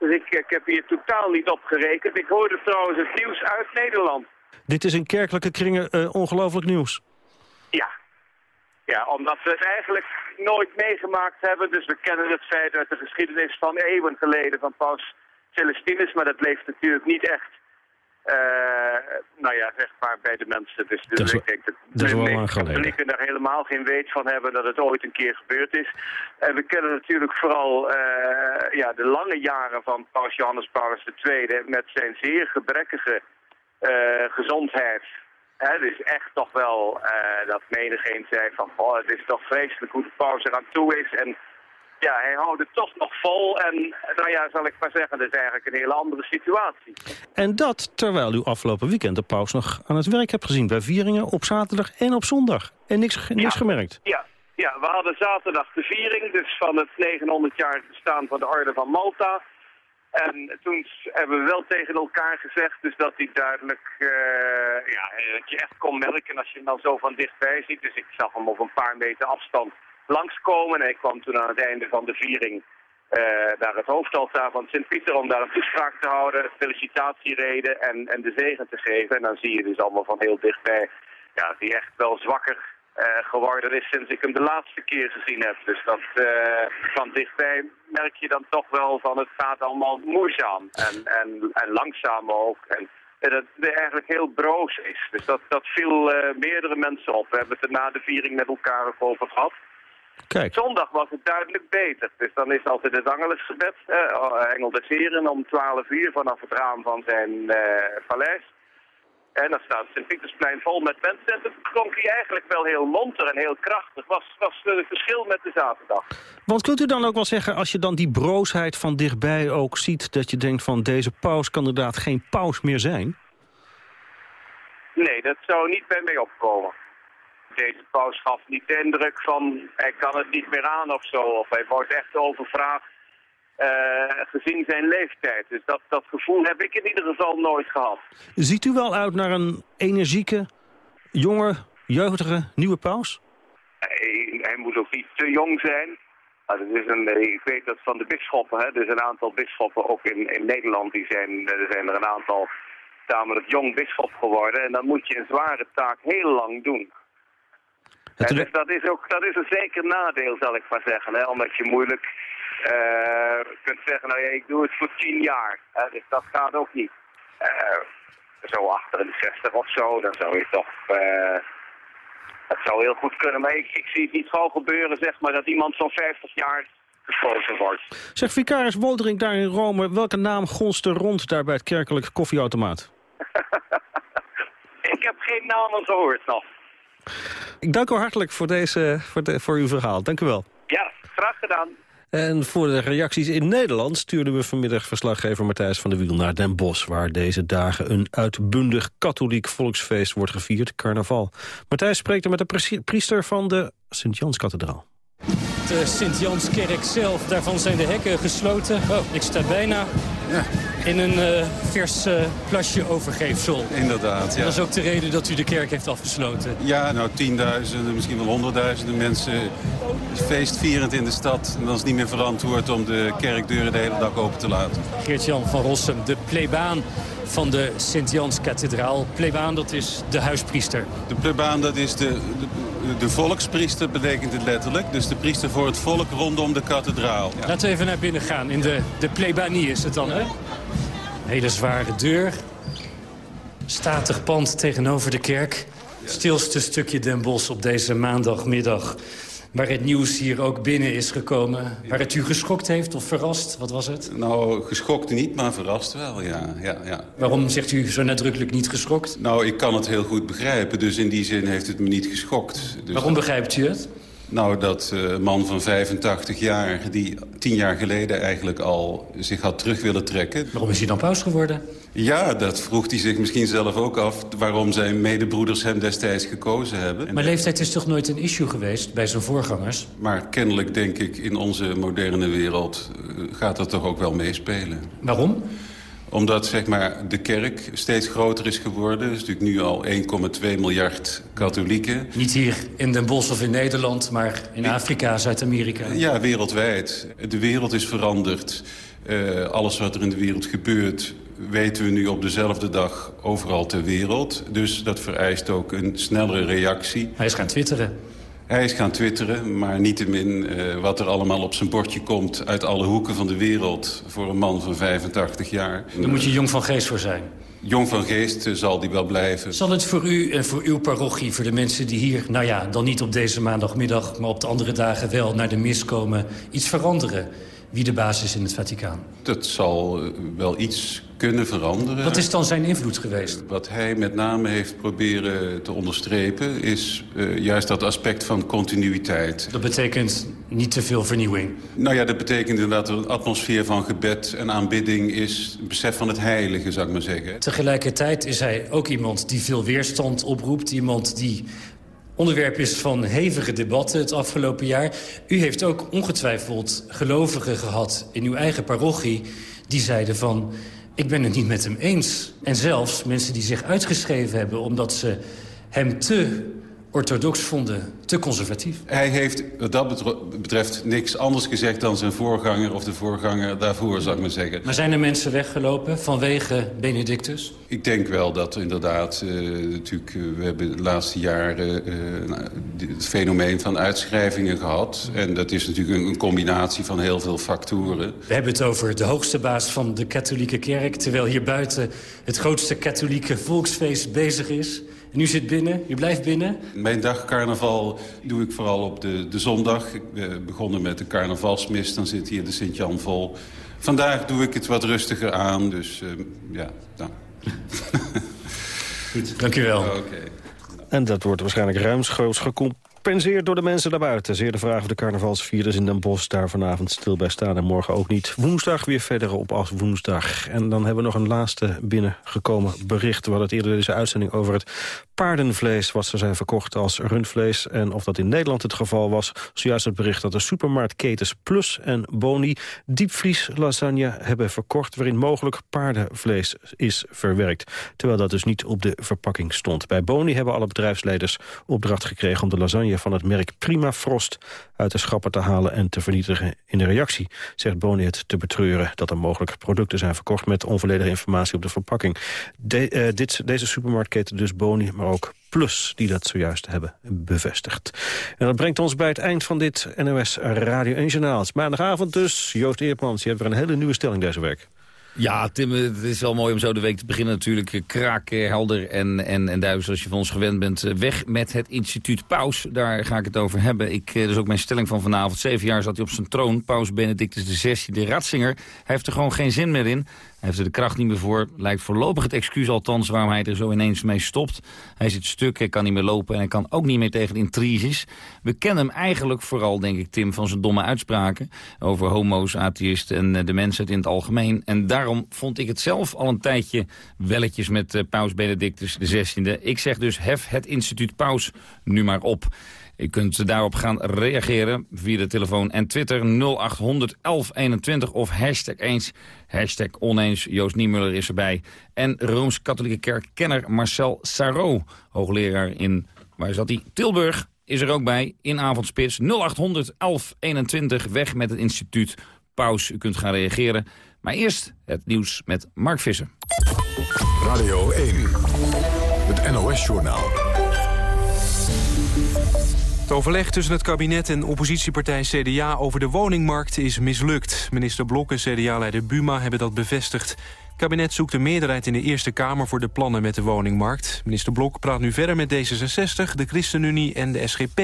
Dus ik, ik heb hier totaal niet op gerekend. Ik hoorde trouwens het nieuws uit Nederland. Dit is in kerkelijke kringen uh, ongelooflijk nieuws. Ja. Ja, omdat we het eigenlijk nooit meegemaakt hebben. Dus we kennen het feit uit de geschiedenis van eeuwen geleden van paus Celestinus. Maar dat leeft natuurlijk niet echt, uh, nou ja, zeg maar bij de mensen. Dus, dus dat ik denk dat, dat is wel de lang geleden. daar helemaal geen weet van hebben dat het ooit een keer gebeurd is. En we kennen natuurlijk vooral uh, ja, de lange jaren van paus Johannes Paulus II met zijn zeer gebrekkige uh, gezondheid. Hè, dus echt toch wel dat menigeen zei van, oh, het is toch vreselijk hoe de paus eraan toe is. En ja, hij houdt het toch nog vol. En nou ja, zal ik maar zeggen, dat is eigenlijk een hele andere situatie. En dat terwijl u afgelopen weekend de paus nog aan het werk hebt gezien. Bij vieringen op zaterdag en op zondag. En niks, niks gemerkt. Ja, ja, we hadden zaterdag de viering, dus van het 900-jarig bestaan van de Orde van Malta. En toen hebben we wel tegen elkaar gezegd, dus dat hij duidelijk, uh, ja, dat je echt kon merken als je hem dan zo van dichtbij ziet. Dus ik zag hem op een paar meter afstand langskomen en ik kwam toen aan het einde van de viering naar het hoofdaltaar van Sint-Pieter om daar een toespraak te houden, felicitatiereden en, en de zegen te geven. En dan zie je dus allemaal van heel dichtbij, ja, hij echt wel zwakker uh, geworden is sinds ik hem de laatste keer gezien heb. Dus dat uh, van dichtbij merk je dan toch wel van het gaat allemaal moeizaam en, en, en langzaam ook. En, dat het eigenlijk heel broos is. Dus dat, dat viel meerdere mensen op. We hebben het er na de viering met elkaar over gehad. Kijk. Zondag was het duidelijk beter. Dus dan is altijd het angelesgebed, uh, Engel des Heren, om 12 uur vanaf het raam van zijn paleis. En dan staat Sint-Pietersplein vol met mensen. En toen klonk hij eigenlijk wel heel monter en heel krachtig. Was, was het verschil met de zaterdag. Want kunt u dan ook wel zeggen, als je dan die broosheid van dichtbij ook ziet... dat je denkt van deze paus kan inderdaad geen paus meer zijn? Nee, dat zou niet bij mij opkomen. Deze paus gaf niet de indruk van hij kan het niet meer aan of zo. Of hij wordt echt overvraagd uh, gezien zijn leeftijd. Dus dat, dat gevoel heb ik in ieder geval nooit gehad. Ziet u wel uit naar een energieke, jonge, jeugdige nieuwe paus? Hij, hij moet ook niet te jong zijn. Maar het is een, ik weet dat van de bisschoppen, hè, er zijn een aantal bisschoppen ook in, in Nederland, die zijn, er zijn er een aantal tamelijk jong bisschop geworden. En dan moet je een zware taak heel lang doen. Dus dat is, ook, dat is een zeker nadeel, zal ik maar zeggen. Hè? Omdat je moeilijk je kunt zeggen, nou ja, ik doe het voor tien jaar. Hè, dus dat gaat ook niet. zo achter de 60 of zo, dan zou je toch... het zou heel goed kunnen, maar ik, ik zie het niet zo gebeuren, zeg maar, dat iemand zo'n 50 jaar gesloten wordt. Zeg vicaris Woldering daar in Rome, welke naam gonst er rond daar bij het kerkelijk koffieautomaat? ik heb geen namen gehoord nog. Ik dank u hartelijk voor, deze, voor, de, voor uw verhaal. Dank u wel. Ja, graag gedaan. En voor de reacties in Nederland stuurden we vanmiddag verslaggever Matthijs van der Wiel naar Den Bosch... waar deze dagen een uitbundig katholiek volksfeest wordt gevierd, carnaval. Matthijs spreekt er met de priester van de Sint-Janskathedraal. De Sint-Janskerk zelf, daarvan zijn de hekken gesloten. Oh, ik sta bijna ja. In een uh, vers uh, plasje overgeefsel. Inderdaad, ja. Dat is ook de reden dat u de kerk heeft afgesloten. Ja, nou tienduizenden, misschien wel honderdduizenden mensen feestvierend in de stad. En dan is het niet meer verantwoord om de kerkdeuren de hele dag open te laten. Geert-Jan van Rossum, de plebaan van de Sint-Jans-kathedraal. Plebaan, dat is de huispriester. De plebaan, dat is de, de, de, volkspriester, betekent het letterlijk. Dus de priester voor het volk rondom de kathedraal. Ja. Laten we even naar binnen gaan. In de, de plebanie is het dan, hè? Hele zware deur. Statig pand tegenover de kerk. Stilste stukje Den Bosch op deze maandagmiddag waar het nieuws hier ook binnen is gekomen. Waar het u geschokt heeft of verrast? Wat was het? Nou, geschokt niet, maar verrast wel, ja. ja, ja. Waarom zegt u zo nadrukkelijk niet geschokt? Nou, ik kan het heel goed begrijpen. Dus in die zin heeft het me niet geschokt. Dus Waarom begrijpt u het? Nou, dat uh, man van 85 jaar, die tien jaar geleden eigenlijk al zich had terug willen trekken. Waarom is hij dan paus geworden? Ja, dat vroeg hij zich misschien zelf ook af... waarom zijn medebroeders hem destijds gekozen hebben. Maar leeftijd is toch nooit een issue geweest bij zijn voorgangers? Maar kennelijk, denk ik, in onze moderne wereld... Uh, gaat dat toch ook wel meespelen. Waarom? Omdat zeg maar, de kerk steeds groter is geworden. Er is natuurlijk nu al 1,2 miljard katholieken. Niet hier in Den Bosch of in Nederland, maar in Afrika, Zuid-Amerika. Ja, wereldwijd. De wereld is veranderd. Uh, alles wat er in de wereld gebeurt weten we nu op dezelfde dag overal ter wereld. Dus dat vereist ook een snellere reactie. Hij is gaan twitteren. Hij is gaan twitteren, maar niettemin uh, wat er allemaal op zijn bordje komt... uit alle hoeken van de wereld voor een man van 85 jaar. Daar moet je jong van geest voor zijn. Jong van geest uh, zal die wel blijven. Zal het voor u en voor uw parochie, voor de mensen die hier... nou ja, dan niet op deze maandagmiddag, maar op de andere dagen wel naar de mis komen... iets veranderen? Wie de baas is in het Vaticaan? Dat zal uh, wel iets kunnen veranderen. Wat is dan zijn invloed geweest? Wat hij met name heeft proberen te onderstrepen... is uh, juist dat aspect van continuïteit. Dat betekent niet te veel vernieuwing? Nou ja, dat betekent inderdaad dat er een atmosfeer van gebed en aanbidding is. Een besef van het heilige, zou ik maar zeggen. Tegelijkertijd is hij ook iemand die veel weerstand oproept. Iemand die onderwerp is van hevige debatten het afgelopen jaar. U heeft ook ongetwijfeld gelovigen gehad in uw eigen parochie... die zeiden van, ik ben het niet met hem eens. En zelfs mensen die zich uitgeschreven hebben omdat ze hem te orthodox vonden, te conservatief. Hij heeft wat dat betreft niks anders gezegd dan zijn voorganger... of de voorganger daarvoor, zou ik maar zeggen. Maar zijn er mensen weggelopen vanwege Benedictus? Ik denk wel dat inderdaad... Uh, natuurlijk, uh, we hebben de laatste jaren uh, het fenomeen van uitschrijvingen gehad. En dat is natuurlijk een, een combinatie van heel veel factoren. We hebben het over de hoogste baas van de katholieke kerk... terwijl hier buiten het grootste katholieke volksfeest bezig is... En u zit binnen, u blijft binnen? Mijn dag carnaval doe ik vooral op de, de zondag. Ik ben begonnen met de carnavalsmis, dan zit hier de Sint-Jan vol. Vandaag doe ik het wat rustiger aan, dus uh, ja, nou. Goed, dank u wel. Okay. En dat wordt waarschijnlijk ruimschoots gecompenseerd door de mensen daarbuiten. Zeer de vraag of de carnavalsvierders in Den Bosch daar vanavond stil bij staan. En morgen ook niet. Woensdag weer verder op als woensdag. En dan hebben we nog een laatste binnengekomen bericht. We hadden het eerder deze uitzending over het paardenvlees... wat ze zijn verkocht als rundvlees. En of dat in Nederland het geval was. Zojuist het bericht dat de supermarktketens Plus en Boni... diepvries lasagne hebben verkocht... waarin mogelijk paardenvlees is verwerkt. Terwijl dat dus niet op de verpakking stond. Bij Boni hebben alle bedrijfsleiders opdracht gekregen... om de lasagne van het merk Prima Frost uit de schappen te halen en te vernietigen. In de reactie zegt Boni het te betreuren dat er mogelijk producten zijn verkocht met onvolledige informatie op de verpakking. De, uh, dit, deze supermarktketen dus Boni, maar ook Plus, die dat zojuist hebben bevestigd. En dat brengt ons bij het eind van dit NOS Radio 1 Journaal. Maandagavond dus, Joost Eerpmans, je hebt weer een hele nieuwe stelling deze week. Ja, Tim, het is wel mooi om zo de week te beginnen natuurlijk. Kraak, helder en, en, en zoals je van ons gewend bent. Weg met het instituut Paus, daar ga ik het over hebben. Ik, dat is ook mijn stelling van vanavond. Zeven jaar zat hij op zijn troon, Paus Benedictus XVI, de Ratzinger. Hij heeft er gewoon geen zin meer in. Heeft er de kracht niet meer voor. Lijkt voorlopig het excuus althans waarom hij er zo ineens mee stopt. Hij zit stuk, hij kan niet meer lopen en hij kan ook niet meer tegen intriges. We kennen hem eigenlijk vooral, denk ik, Tim, van zijn domme uitspraken... over homo's, atheïsten en eh, de mensheid in het algemeen. En daarom vond ik het zelf al een tijdje welletjes met uh, Paus Benedictus XVI. Ik zeg dus, hef het instituut Paus nu maar op. U kunt daarop gaan reageren via de telefoon en Twitter 0800 1121 of hashtag eens, hashtag oneens. Joost Niemuller is erbij. En Rooms-Katholieke Kerkkenner Marcel Sarro, hoogleraar in, waar zat hij? Tilburg, is er ook bij in avondspits 0800 1121. Weg met het instituut Paus. U kunt gaan reageren. Maar eerst het nieuws met Mark Visser. Radio 1, het NOS-journaal. Het overleg tussen het kabinet en oppositiepartij CDA over de woningmarkt is mislukt. Minister Blok en CDA-leider Buma hebben dat bevestigd. Het kabinet zoekt een meerderheid in de Eerste Kamer voor de plannen met de woningmarkt. Minister Blok praat nu verder met D66, de ChristenUnie en de SGP.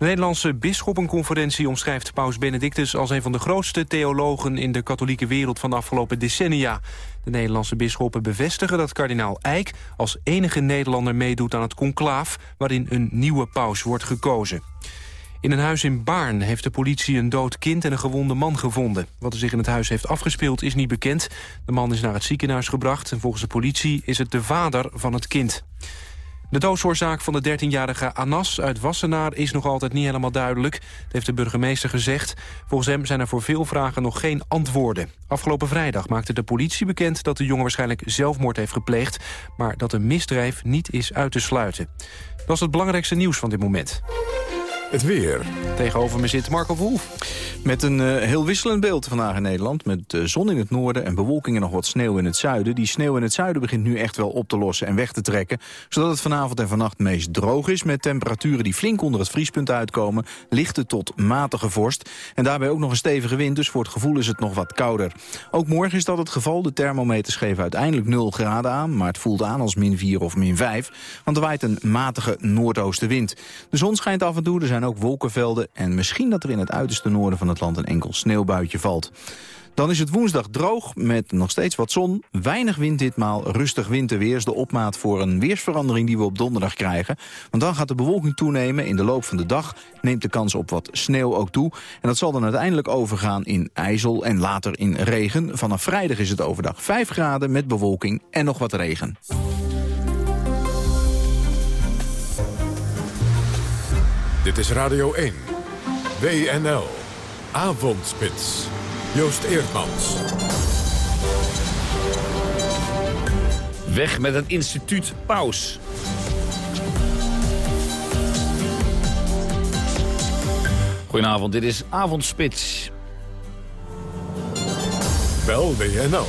De Nederlandse bisschoppenconferentie omschrijft paus Benedictus... als een van de grootste theologen in de katholieke wereld van de afgelopen decennia. De Nederlandse bisschoppen bevestigen dat kardinaal Eijk... als enige Nederlander meedoet aan het conclaaf... waarin een nieuwe paus wordt gekozen. In een huis in Baarn heeft de politie een dood kind en een gewonde man gevonden. Wat er zich in het huis heeft afgespeeld is niet bekend. De man is naar het ziekenhuis gebracht en volgens de politie is het de vader van het kind. De doodsoorzaak van de 13-jarige Anas uit Wassenaar is nog altijd niet helemaal duidelijk. Dat heeft de burgemeester gezegd. Volgens hem zijn er voor veel vragen nog geen antwoorden. Afgelopen vrijdag maakte de politie bekend dat de jongen waarschijnlijk zelfmoord heeft gepleegd. Maar dat een misdrijf niet is uit te sluiten. Dat is het belangrijkste nieuws van dit moment. Het weer. Tegenover me zit Marco Verhoef. Met een uh, heel wisselend beeld vandaag in Nederland. Met uh, zon in het noorden en bewolking en nog wat sneeuw in het zuiden. Die sneeuw in het zuiden begint nu echt wel op te lossen en weg te trekken. Zodat het vanavond en vannacht meest droog is. Met temperaturen die flink onder het vriespunt uitkomen. Lichte tot matige vorst. En daarbij ook nog een stevige wind. Dus voor het gevoel is het nog wat kouder. Ook morgen is dat het geval. De thermometers geven uiteindelijk 0 graden aan. Maar het voelt aan als min 4 of min 5. Want er waait een matige noordoostenwind. De zon schijnt af en toe. Er zijn ook wolkenvelden en misschien dat er in het uiterste noorden van het land een enkel sneeuwbuitje valt. Dan is het woensdag droog met nog steeds wat zon. Weinig wind ditmaal, rustig winterweer is de opmaat voor een weersverandering die we op donderdag krijgen. Want dan gaat de bewolking toenemen. In de loop van de dag neemt de kans op wat sneeuw ook toe. En dat zal dan uiteindelijk overgaan in ijzel en later in regen. Vanaf vrijdag is het overdag 5 graden met bewolking en nog wat regen. Dit is Radio 1. WNL. Avondspits. Joost Eerdmans. Weg met het instituut Paus. Goedenavond, dit is Avondspits. Bel WNL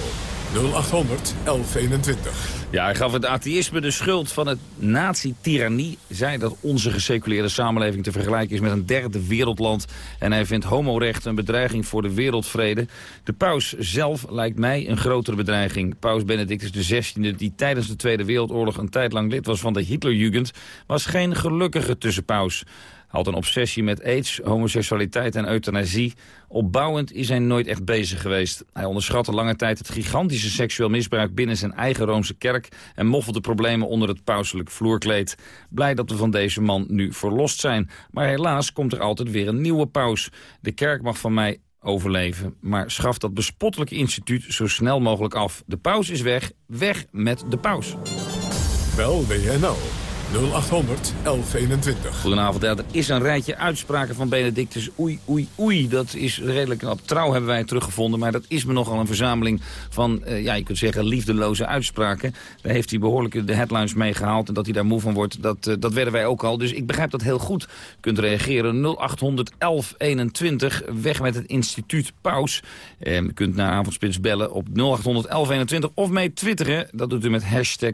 0800 1121. Ja, hij gaf het atheïsme de schuld van het nazi-tyrannie. Zei dat onze geseculeerde samenleving te vergelijken is met een derde wereldland. En hij vindt homorecht een bedreiging voor de wereldvrede. De paus zelf lijkt mij een grotere bedreiging. Paus Benedictus XVI, die tijdens de Tweede Wereldoorlog een tijd lang lid was van de Hitlerjugend... was geen gelukkige tussenpaus had een obsessie met aids, homoseksualiteit en euthanasie. Opbouwend is hij nooit echt bezig geweest. Hij onderschatte lange tijd het gigantische seksueel misbruik binnen zijn eigen Roomse kerk... en moffelde problemen onder het pauselijk vloerkleed. Blij dat we van deze man nu verlost zijn. Maar helaas komt er altijd weer een nieuwe paus. De kerk mag van mij overleven. Maar schaf dat bespottelijke instituut zo snel mogelijk af. De paus is weg. Weg met de paus. Bel WNL 0800 1121. Goedenavond. Er is een rijtje uitspraken van Benedictus. Oei, oei, oei. Dat is redelijk knap. Trouw hebben wij teruggevonden. Maar dat is me nogal een verzameling van, uh, ja, je kunt zeggen, liefdeloze uitspraken. Daar heeft hij behoorlijk de headlines mee gehaald. En dat hij daar moe van wordt, dat, uh, dat werden wij ook al. Dus ik begrijp dat heel goed. Je kunt reageren 0800 1121. Weg met het instituut Paus. Uh, je kunt naar Avondspits bellen op 0800 1121. Of mee twitteren. Dat doet u met hashtag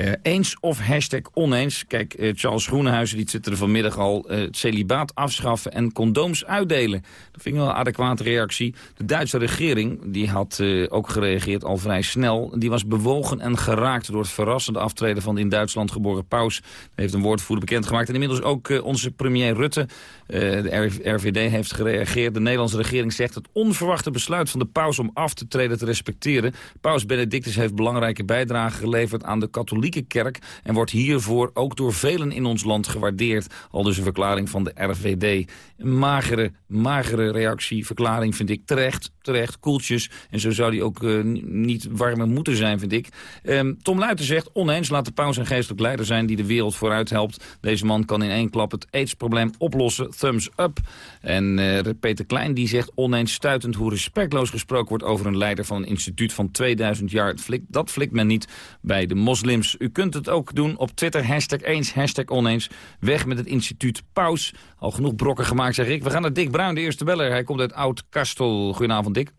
uh, eens of hashtag oneens. Kijk, uh, Charles Groenhuizen die er vanmiddag al uh, het celibaat afschaffen en condooms uitdelen. Dat vind ik wel een adequate reactie. De Duitse regering die had ook gereageerd al vrij snel. Die was bewogen en geraakt door het verrassende aftreden van de in Duitsland geboren paus. Dat heeft een woordvoerder bekendgemaakt. En inmiddels ook onze premier Rutte, de RVD, heeft gereageerd. De Nederlandse regering zegt het onverwachte besluit van de paus om af te treden te respecteren. Paus Benedictus heeft belangrijke bijdrage geleverd aan de katholieke kerk... en wordt hiervoor ook door velen in ons land gewaardeerd. Al dus een verklaring van de RVD. Een magere, magere reactie, verklaring vind ik terecht, terecht, koeltjes. En zo zou die ook uh, niet warmer moeten zijn, vind ik. Um, Tom Luiten zegt, oneens laat de paus een geestelijk leider zijn... die de wereld vooruit helpt. Deze man kan in één klap het aidsprobleem oplossen. Thumbs up. En uh, Peter Klein die zegt oneens stuitend hoe respectloos gesproken wordt... over een leider van een instituut van 2000 jaar. Dat flikt men niet bij de moslims. U kunt het ook doen op Twitter, hashtag eens, hashtag oneens. Weg met het instituut Paus. Al genoeg brokken gemaakt, zeg ik. We gaan naar Dick Bruin, de eerste beller. Hij komt uit Oud-Kastel. Goedenavond, Dick.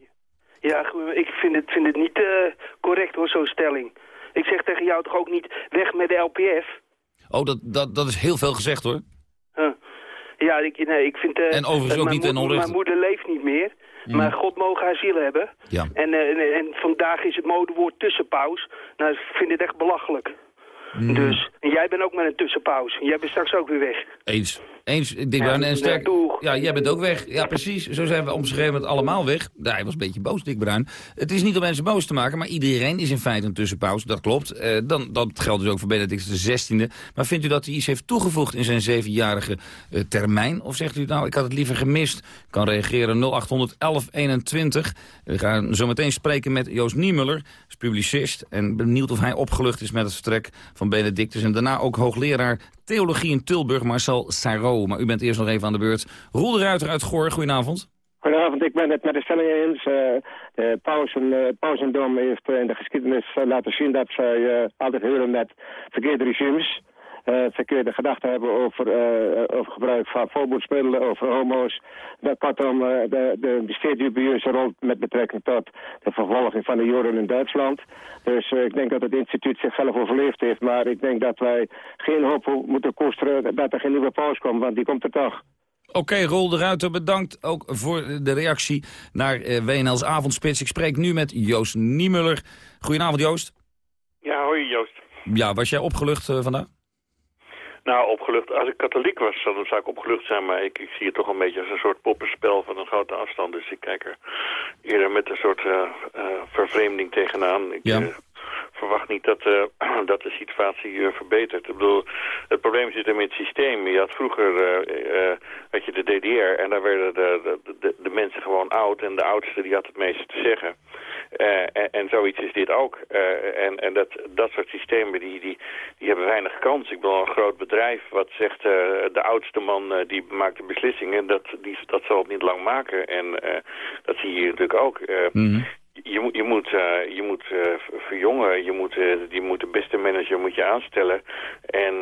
Ja, ik vind het, vind het niet uh, correct hoor, zo'n stelling. Ik zeg tegen jou toch ook niet weg met de LPF? Oh, dat, dat, dat is heel veel gezegd hoor. Huh. Ja, ik, nee, ik vind... Uh, en overigens ook niet ten onrecht. Mijn moeder leeft niet meer. Maar God mogen haar ziel hebben. Ja. En, uh, en vandaag is het modewoord tussenpaus. Nou, ik vind het echt belachelijk. Mm. Dus, en jij bent ook met een tussenpauze. Jij bent straks ook weer weg. Eens. Eens, Dick Bruin. En sterk, ja, jij bent ook weg. Ja, precies. Zo zijn we gegeven moment allemaal weg. Ja, hij was een beetje boos, Dick Bruin. Het is niet om mensen boos te maken, maar iedereen is in feite een tussenpauze. Dat klopt. Uh, dan, dat geldt dus ook voor Benedict XVI. Maar vindt u dat hij iets heeft toegevoegd in zijn zevenjarige uh, termijn? Of zegt u nou, ik had het liever gemist? Kan reageren 0800 1121. We gaan zo meteen spreken met Joost Niemuller, is publicist. En benieuwd of hij opgelucht is met het vertrek van Benedictus. En daarna ook hoogleraar theologie in Tilburg, Marcel Sarro. Maar u bent eerst nog even aan de beurt. Roel de Ruiter uit Goor, goedenavond. Goedenavond, ik ben het met de stelling eens. Uh, de pausen, uh, pausendom heeft in de geschiedenis laten zien dat zij altijd huren met verkeerde regimes verkeerde gedachten hebben over, uh, over gebruik van voorboedsmiddelen, over homo's. Dat, kortom, uh, de, de, de steeds dubieuze rol met betrekking tot de vervolging van de Joden in Duitsland. Dus ik denk dat het instituut zichzelf overleefd heeft. Maar ik denk dat wij geen hoop moeten koesteren dat er geen nieuwe paus komt, want die komt er toch. Oké, okay, Rol de Ruiter, bedankt ook voor de reactie naar uh, WNL's Avondspits. Ik spreek nu met Joost Niemuller. Goedenavond, Joost. Ja, hoi Joost. Ja, was jij opgelucht uh, vandaag? Nou, opgelucht. Als ik katholiek was, dan zou ik opgelucht zijn. Maar ik, ik zie het toch een beetje als een soort poppenspel van een grote afstand. Dus ik kijk er eerder met een soort uh, uh, vervreemding tegenaan. Ik ja. Uh, verwacht niet dat, dat de situatie verbetert. Ik bedoel, het probleem zit hem in het systeem. Je had vroeger had je de DDR en daar werden de, de, de, mensen gewoon oud. En de oudste die had het meeste te zeggen. Uh, en, en, zoiets is dit ook. Uh, en en dat, dat soort systemen die, die, die hebben weinig kans. Ik ben een groot bedrijf wat zegt uh, de oudste man die maakt de beslissingen. Dat, die, dat zal het niet lang maken. En dat zie je hier natuurlijk ook. Mm. Je, moet, je moet, uh, je moet uh, verjongen, je moet, uh, je moet de beste manager moet je aanstellen. En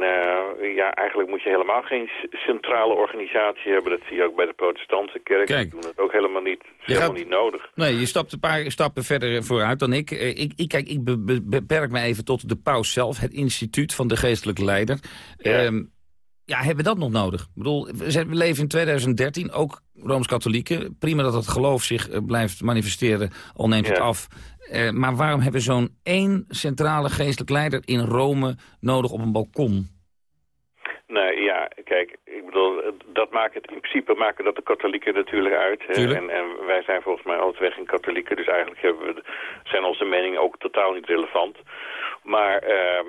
ja, eigenlijk moet je helemaal geen centrale organisatie hebben. Dat zie je ook bij de protestantse kerk. Kijk. Die doen dat ook helemaal niet, is helemaal gaat... niet nodig. Nee, je stapt een paar stappen verder vooruit dan ik. ik, ik kijk, ik be, be, beperk me even tot de paus zelf, het instituut van de geestelijke leider. Ja. Um, ja, hebben we dat nog nodig? Ik bedoel, we leven in 2013, ook Rooms-Katholieken. Prima dat het geloof zich uh, blijft manifesteren, al neemt Ja. het af. Uh, maar waarom hebben we zo'n één centrale geestelijk leider in Rome nodig op een balkon? Nee, ja, kijk, ik bedoel, dat maakt het in principe maken dat de katholieken natuurlijk uit. En, en wij zijn volgens mij altijd weg in katholieken, dus eigenlijk hebben we, zijn onze meningen ook totaal niet relevant. Maar ehm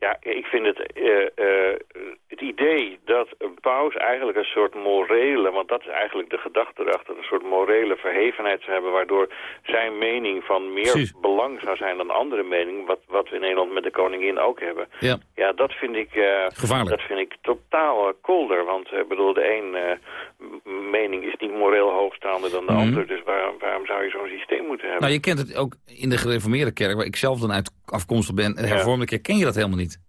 Ja, ik vind het, uh, het idee dat een paus eigenlijk een soort morele, want dat is eigenlijk de gedachte erachter, een soort morele verhevenheid zou hebben, waardoor zijn mening van meer belang zou zijn dan andere meningen, wat, wat we in Nederland met de koningin ook hebben. Ja, ja dat vind ik, uh, Gevaarlijk. dat vind ik totaal kolder, want ik bedoel, de een mening is niet moreel hoogstaander dan de Mhm. ander, dus waarom, waarom zou je zo'n systeem moeten hebben? Nou, je kent het ook in de gereformeerde kerk, waar ik zelf dan uit afkomstig ben, de hervormde kerk, ken je dat helemaal niet.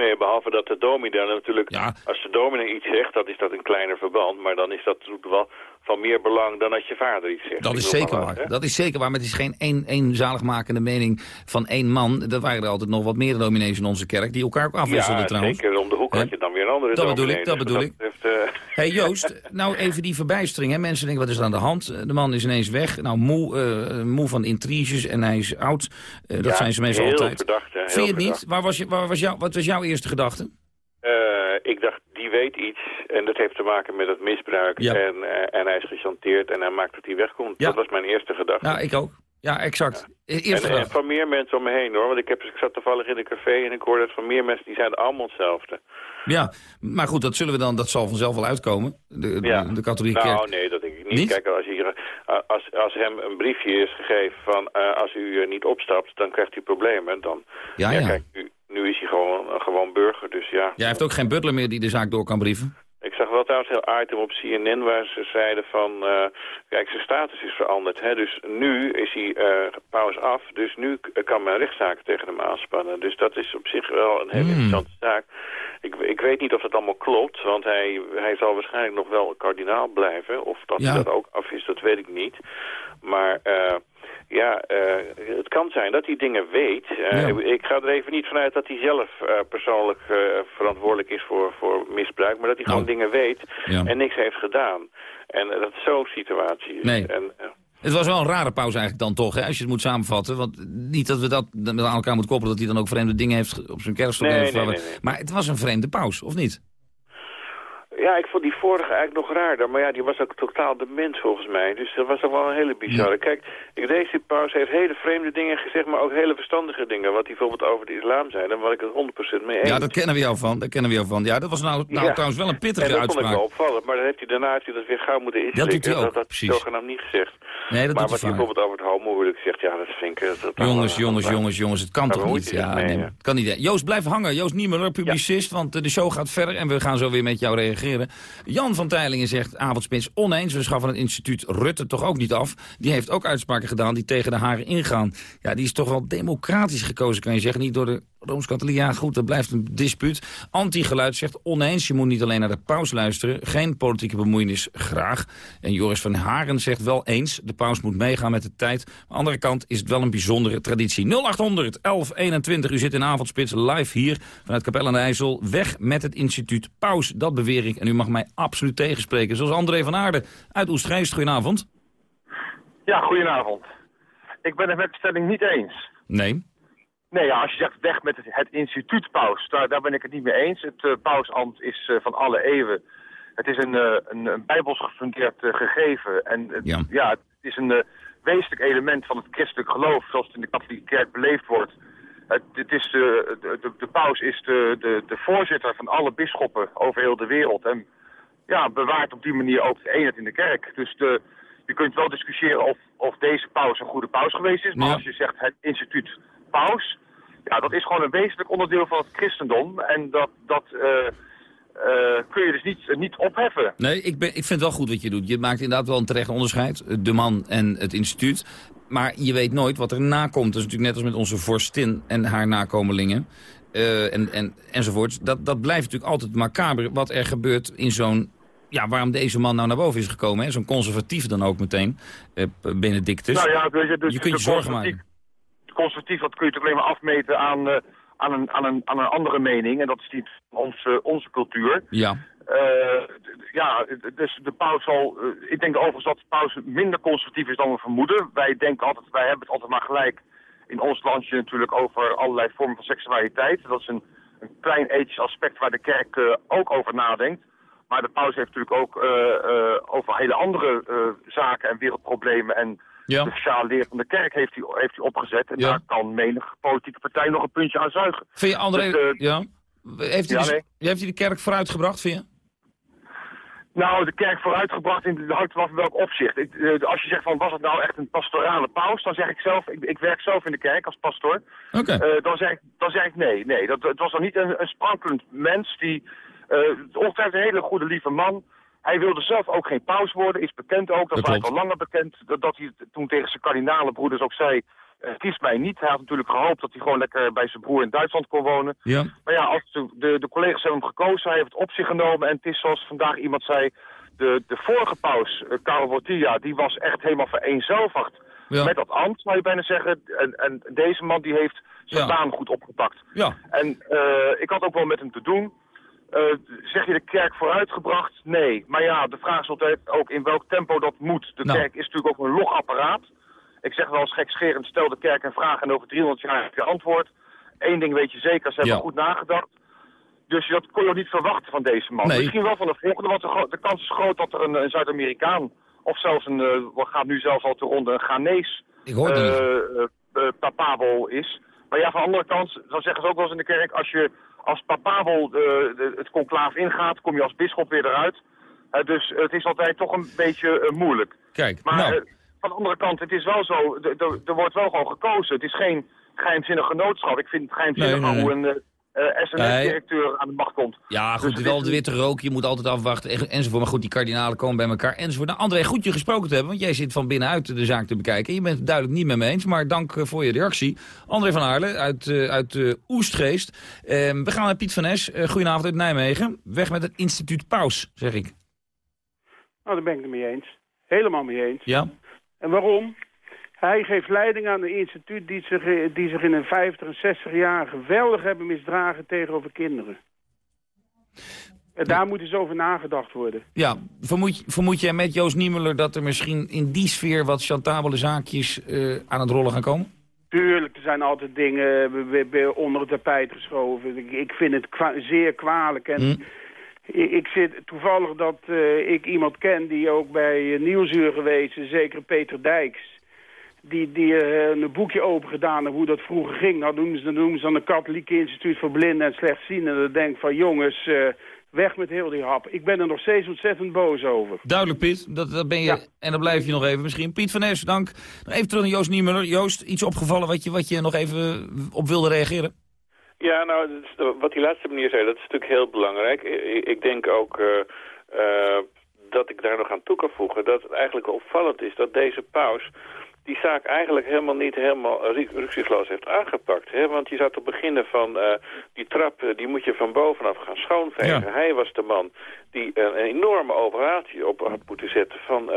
Nee, behalve dat de dominee natuurlijk... Als de dominee iets zegt, dan is dat een kleiner verband. Maar dan is dat wel van meer belang dan als je vader iets zegt. Dat is zeker waar. Dat is zeker waar, maar het is geen één, één zaligmakende mening van één man. Er waren er altijd nog wat meer dominees in onze kerk, die elkaar ook afwisselden ja, trouwens. zeker. Om de hoek had je dan weer een andere Dat bedoel ik, dat bedoel ik. betreft, eh, Hey Joost, nou even die verbijstering. Hè? Mensen denken, wat is er aan de hand? De man is ineens weg. Nou, moe, eh, moe van intriges en hij is oud. Eh, dat ja, zijn ze meestal altijd. Verdacht, hè, heel Vind je het niet? Waar was je, waar was jou, wat was jouw eerste gedachte? Eh, ik dacht, die weet iets. En dat heeft te maken met het misbruik. Ja. En, eh, en hij is gechanteerd en hij maakt dat hij wegkomt. Ja. Dat was mijn eerste gedachte. Nou, ik ook. Ja, exact. E- Eerste en, van meer mensen om me heen hoor. Want ik, heb, ik zat toevallig in een café en ik hoorde het van meer mensen die zeiden allemaal hetzelfde. Ja, maar goed, dat zullen we dan, dat zal vanzelf wel uitkomen. De, Ja. de katholieke nou, kerk. nee, dat denk ik niet. Niet? Kijk, als, hier, als, als hem een briefje is gegeven van eh, als u eh, niet opstapt, dan krijgt u problemen. Dan, Ja, ja. Kijk, nu, nu is hij gewoon een gewoon burger, dus ja. Jij heeft ook geen butler meer die de zaak door kan brieven. Ik zag wel trouwens een heel item op CNN waar ze zeiden van... eh, kijk, zijn status is veranderd. Hè? Dus nu is hij eh pauze af. Dus nu kan men rechtszaken tegen hem aanspannen. Dus dat is op zich wel een hele Hmm. interessante zaak. Ik, ik weet niet of dat allemaal klopt. Want hij, hij zal waarschijnlijk nog wel kardinaal blijven. Of dat Ja. hij dat ook af is, dat weet ik niet. Maar... eh, ja, eh, het kan zijn dat hij dingen weet. Eh, Ja. Ik ga er even niet vanuit dat hij zelf eh, persoonlijk verantwoordelijk is voor, voor misbruik. Maar dat hij gewoon Nou. dingen weet Ja. en niks heeft gedaan. En dat is zo'n situatie. is. Nee. En, Het was wel een rare pauze eigenlijk dan toch, hè, als je het moet samenvatten. Want niet dat we dat met elkaar moeten koppelen... dat hij dan ook vreemde dingen heeft op zijn kerststok. Nee, nee, nee. Maar het was een vreemde pauze, of niet? Ja, ik vond die vorige eigenlijk nog raarder. Maar ja, die was ook totaal dement volgens mij. Dus dat was ook wel een hele bizarre. Kijk, ik- deze pauze heeft hele vreemde dingen gezegd... maar ook hele verstandige dingen. Wat hij bijvoorbeeld over de islam zei. Daar was ik het 100% mee eens. Ja, dat kennen we jou van. Daar kennen we jou van. Ja, dat was nou, nou Ja. trouwens wel een En pittige dat vond ik uitspraak. wel opvallend. Maar dan heeft hij daarna heeft hij dat weer gauw moeten inslikken. doet hij ook, Dat precies. zogenaamd niet gezegd. Nee, dat maar wat hij bijvoorbeeld over het homohuwelijk zegt... ja, dat vind ik... Dat, dat Jongens, dat- jongens, dat- jongens, jongens, het kan toch niet? Ja, mee, nee, ja. het kan niet. Joost, blijf hangen. Joost Niemuller, publicist, want eh, de show gaat verder en we gaan zo weer met jou reageren. Jan van Teilingen zegt, avondspits oneens, we schaffen het instituut Rutte toch ook niet af. Die heeft ook uitspraken gedaan die tegen de haren ingaan. Ja, die is toch wel democratisch gekozen, kan je zeggen. Niet door de Rooms-Katholiek. Ja, goed, dat blijft een dispuut. Anti-geluid zegt oneens, je moet niet alleen naar de paus luisteren. Geen politieke bemoeienis, graag. En Joris van Haren zegt wel eens, de paus moet meegaan met de tijd. Aan de andere kant is het wel een bijzondere traditie. 0800 1121, u zit in avondspits live hier vanuit Capelle aan de IJssel. Weg met het instituut Paus, dat beweer ik. En u mag mij absoluut tegenspreken. Zoals André van Aarde uit Oestrijst. Goedenavond. Ja, goedenavond. Ik ben het met de stelling niet eens. Nee. Nee, ja, als je zegt weg met het, het instituut paus, daar, daar ben ik het niet mee eens. Het eh, pausambt is eh, van alle eeuwen. Het is een, eh, een, een bijbels gefundeerd gegeven. En het- Ja. het is een wezenlijk element van het christelijk geloof, zoals het in de katholieke kerk beleefd wordt. Het, het is de, de, de, paus is de, de, de voorzitter van alle bisschoppen over heel de wereld. En ja, bewaart op die manier ook de eenheid in de kerk. Dus de, je kunt wel discussiëren of, of deze paus een goede paus geweest is. Maar Ja. als je zegt het instituut paus, ja, dat is gewoon een wezenlijk onderdeel van het christendom. En dat, dat eh, eh, kun je dus niet, niet opheffen. Nee, ik, ben, ik vind het wel goed wat je doet. Je maakt inderdaad wel een terecht onderscheid. De man en het instituut. Maar je weet nooit wat er na komt. Dat is natuurlijk net als met onze vorstin en haar nakomelingen. eh, en, en, enzovoort. Dat, dat blijft natuurlijk altijd macaber wat er gebeurt in zo'n... Ja, waarom deze man nou naar boven is gekomen. Zo'n conservatief dan ook meteen. eh, Benedictus. nou ja, dus, dus je kunt je zorgen conservatief- maken. Conservatief, dat kun je toch alleen maar afmeten aan, eh, aan, een, aan, een, aan een andere mening. En dat is niet onze, onze cultuur. Ja. Eh, ja, dus de paus zal... eh, ik denk overigens dat de paus minder conservatief is dan we vermoeden. Wij denken altijd, wij hebben het altijd maar gelijk in ons landje natuurlijk over allerlei vormen van seksualiteit. Dat is een, een klein ethisch aspect waar de kerk eh, ook over nadenkt. Maar de paus heeft natuurlijk ook over hele andere zaken en wereldproblemen en Ja. de sociale leer van de kerk heeft hij, heeft hij opgezet. En Ja. daar kan menig politieke partij nog een puntje aan zuigen. Vind je André... Dus, ja? Heeft hij, ja, de, nee. heeft hij de kerk vooruitgebracht, vind je? Nou, de kerk vooruitgebracht in dat hangt vanaf welk opzicht. Ik, eh, als je zegt van was het nou echt een pastorale paus, dan zeg ik zelf, ik, ik werk zelf in de kerk als pastoor. Oké. Eh, dan, zeg ik, dan zeg ik nee, nee. Dat, het was dan niet een, een sprankelend mens die, eh ongetwijfeld een hele goede lieve man. Hij wilde zelf ook geen paus worden, is bekend ook, dat, Dat klopt. al langer bekend, dat, dat hij toen tegen zijn kardinalenbroeders ook zei, eh, kies mij niet. Hij had natuurlijk gehoopt dat hij gewoon lekker bij zijn broer in Duitsland kon wonen. Ja. Maar ja, als de, de, de collega's hebben hem gekozen, hij heeft het op zich genomen. En het is zoals vandaag iemand zei, de, de vorige paus, eh, Karel Wojtyla, die was echt helemaal vereenzelvigd Ja. met dat ambt, zou je bijna zeggen. En, en deze man die heeft zijn Ja. baan goed opgepakt. Ja. En eh, ik had ook wel met hem te doen. Eh, zeg je de kerk vooruitgebracht? Nee. Maar ja, de vraag is altijd ook in welk tempo dat moet. De Nou. kerk is natuurlijk ook een logapparaat. Ik zeg wel eens gekscherend, stel de kerk een vraag en over 300 jaar heb je antwoord. Eén ding weet je zeker, ze hebben Ja. goed nagedacht. Dus dat kon je ook niet verwachten van deze man. Nee. Misschien wel van de volgende, want de, kans is groot dat er een, een Zuid-Amerikaan... of zelfs een, eh, wat gaat nu zelfs al te ronde, een Ghanese Ik eh, eh, papabel is. Maar ja, van de andere kant, dan zeggen ze ook wel eens in de kerk... als je als papabel het conclaaf ingaat, kom je als bisschop weer eruit. Dus het is altijd toch een beetje moeilijk. Kijk, Maar nou, van de andere kant, het is wel zo, er wordt wel gewoon gekozen. Het is geen geheimzinnig genootschap. Ik vind het geheimzinnig Nee, nee, hoe een eh, eh, SNS-directeur aan de macht komt. Ja, Dus goed, het wel is- de witte rook, je moet altijd afwachten en- enzovoort. Maar goed, die kardinalen komen bij elkaar enzovoort. Nou, André, goed je gesproken te hebben, want jij zit van binnenuit de zaak te bekijken. Je bent het duidelijk niet met me eens, maar dank eh, voor je reactie. André van Aarle uit, eh, uit eh, Oestgeest. Eh, we gaan naar Piet van Es. Goedenavond uit Nijmegen. Weg met het instituut Paus, zeg ik. Nou, daar ben ik het mee eens. Helemaal mee eens. Ja? En waarom? Hij geeft leiding aan een instituut die zich, die zich in een 50 en 60 jaar geweldig hebben misdragen tegenover kinderen. En daar moet eens over nagedacht worden. Ja, vermoed, vermoed jij met Joost Niemuller dat er misschien in die sfeer wat chantabele zaakjes eh, aan het rollen gaan komen? Tuurlijk, er zijn altijd dingen be- onder het tapijt geschoven. Ik, ik vind het kwa- zeer kwalijk. En Hm. Ik, zit toevallig dat eh, ik iemand ken die ook bij uh, Nieuwsuur geweest is, zeker Peter Dijks. Die, die eh, een boekje open gedaan heeft hoe dat vroeger ging. Nou noemen ze, dan noemen ze dan een katholieke instituut voor blinden en slechtzienden. En dan denk ik van jongens, eh, weg met heel die hap. Ik ben er nog steeds ontzettend boos over. Duidelijk, Piet. Dat, dat ben je, En dan blijf je nog even misschien. Piet van Es, dank. Nog even terug naar Joost Niemuller. Joost, iets opgevallen wat je, wat je nog even op wilde reageren? Ja, nou, wat die laatste meneer zei, dat is natuurlijk heel belangrijk. Ik, denk ook eh, eh, dat ik daar nog aan toe kan voegen... dat het eigenlijk opvallend is dat deze paus die zaak eigenlijk helemaal niet helemaal rukzichtloos heeft aangepakt. Hè? Want je zou toch beginnen van eh, die trap, die moet je van bovenaf gaan schoonvegen. Ja. Hij was de man die een, enorme operatie op had moeten zetten van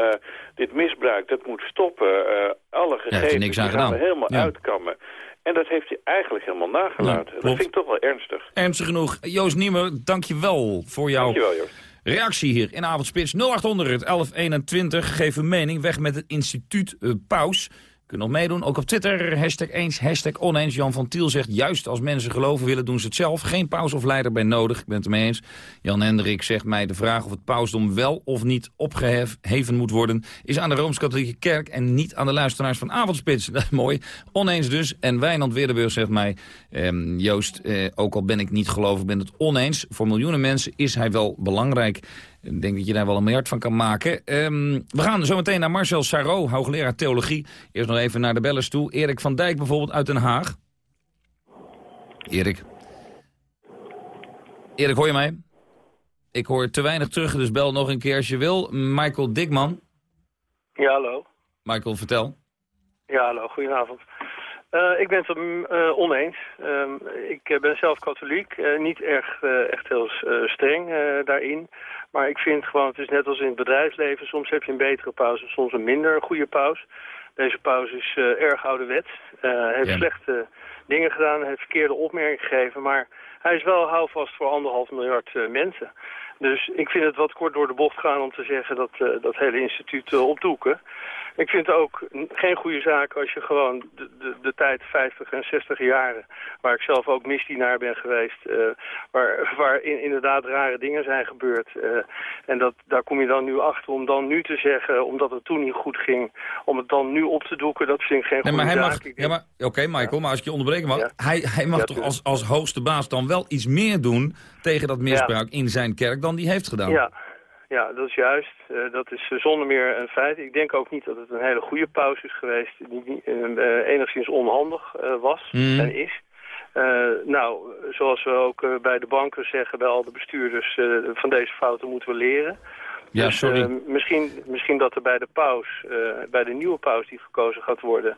dit misbruik, dat moet stoppen. Alle gegevens niks aan die gaan gedaan. helemaal Ja. uitkammen. En dat heeft hij eigenlijk helemaal nagelaten. dat vind ik toch wel ernstig. Ernstig genoeg. Joost Niemuller, dank je wel voor jouw Dankjewel, Joost. reactie hier in Avondspits 0800 1121. Geef een mening. Weg met het instituut eh, Paus. Kunt nog meedoen, ook op Twitter. Hashtag eens, oneens. Jan van Tiel zegt, juist als mensen geloven willen, doen ze het zelf. Geen paus of leider bij nodig, ik ben het ermee eens. Jan Hendrik zegt mij, de vraag of het pausdom wel of niet opgeheven moet worden... is aan de Rooms-Katholieke Kerk en niet aan de luisteraars van Avondspits. Dat is mooi. Oneens dus. En Wijnand Weerdenburg zegt mij, ehm, Joost, eh, ook al ben ik niet gelovig, ben het oneens. Voor miljoenen mensen is hij wel belangrijk. Ik denk dat je daar wel een miljard van kan maken. Ehm, we gaan zo meteen naar Marcel Sarro, hoogleraar theologie. Eerst nog even naar de bellers toe. Erik van Dijk bijvoorbeeld uit Den Haag. Erik. Erik, hoor je mij? Ik hoor te weinig terug, dus bel nog een keer als je wil. Michael Dikman. Ja, hallo. Michael, vertel. Ja, hallo. Goedenavond. Eh, ik ben het er eh, oneens. Ehm, ik eh, ben zelf katholiek. niet erg, eh, echt heel streng daarin. Maar ik vind gewoon, het is net als in het bedrijfsleven. Soms heb je een betere paus en soms een minder goede paus. Deze paus is erg ouderwets. Eh heeft Ja. slechte dingen gedaan, heeft verkeerde opmerkingen gegeven. Maar hij is wel houvast voor anderhalf miljard mensen. Dus ik vind het wat kort door de bocht gaan om te zeggen dat uh, dat hele instituut uh, opdoeken. Ik vind het ook geen goede zaak als je gewoon de, de, de tijd 50 en 60 jaren, waar ik zelf ook misdienaar ben geweest, uh, waar, waar in, inderdaad rare dingen zijn gebeurd. Uh, en dat, daar kom je dan nu achter om dan nu te zeggen, omdat het toen niet goed ging, om het dan nu op te doeken, dat vind ik geen nee, goede maar hij zaak. Mag, ja, maar, Oké, okay, Michael, ja. maar als ik je onderbreken mag, ja. hij, hij mag ja, toch als, als hoogste baas dan wel iets meer doen tegen dat misbruik in zijn kerk dan die heeft gedaan? Ja. Ja, dat is juist. Uh, dat is uh, zonder meer een feit. Ik denk ook niet dat het een hele goede pauze is geweest, die uh, enigszins onhandig was mm. en is. nou, zoals we ook bij de banken zeggen, bij al de bestuurders, van deze fouten moeten we leren. Ja, dus sorry. uh, misschien, misschien dat er bij de paus, uh, bij de nieuwe paus die gekozen gaat worden,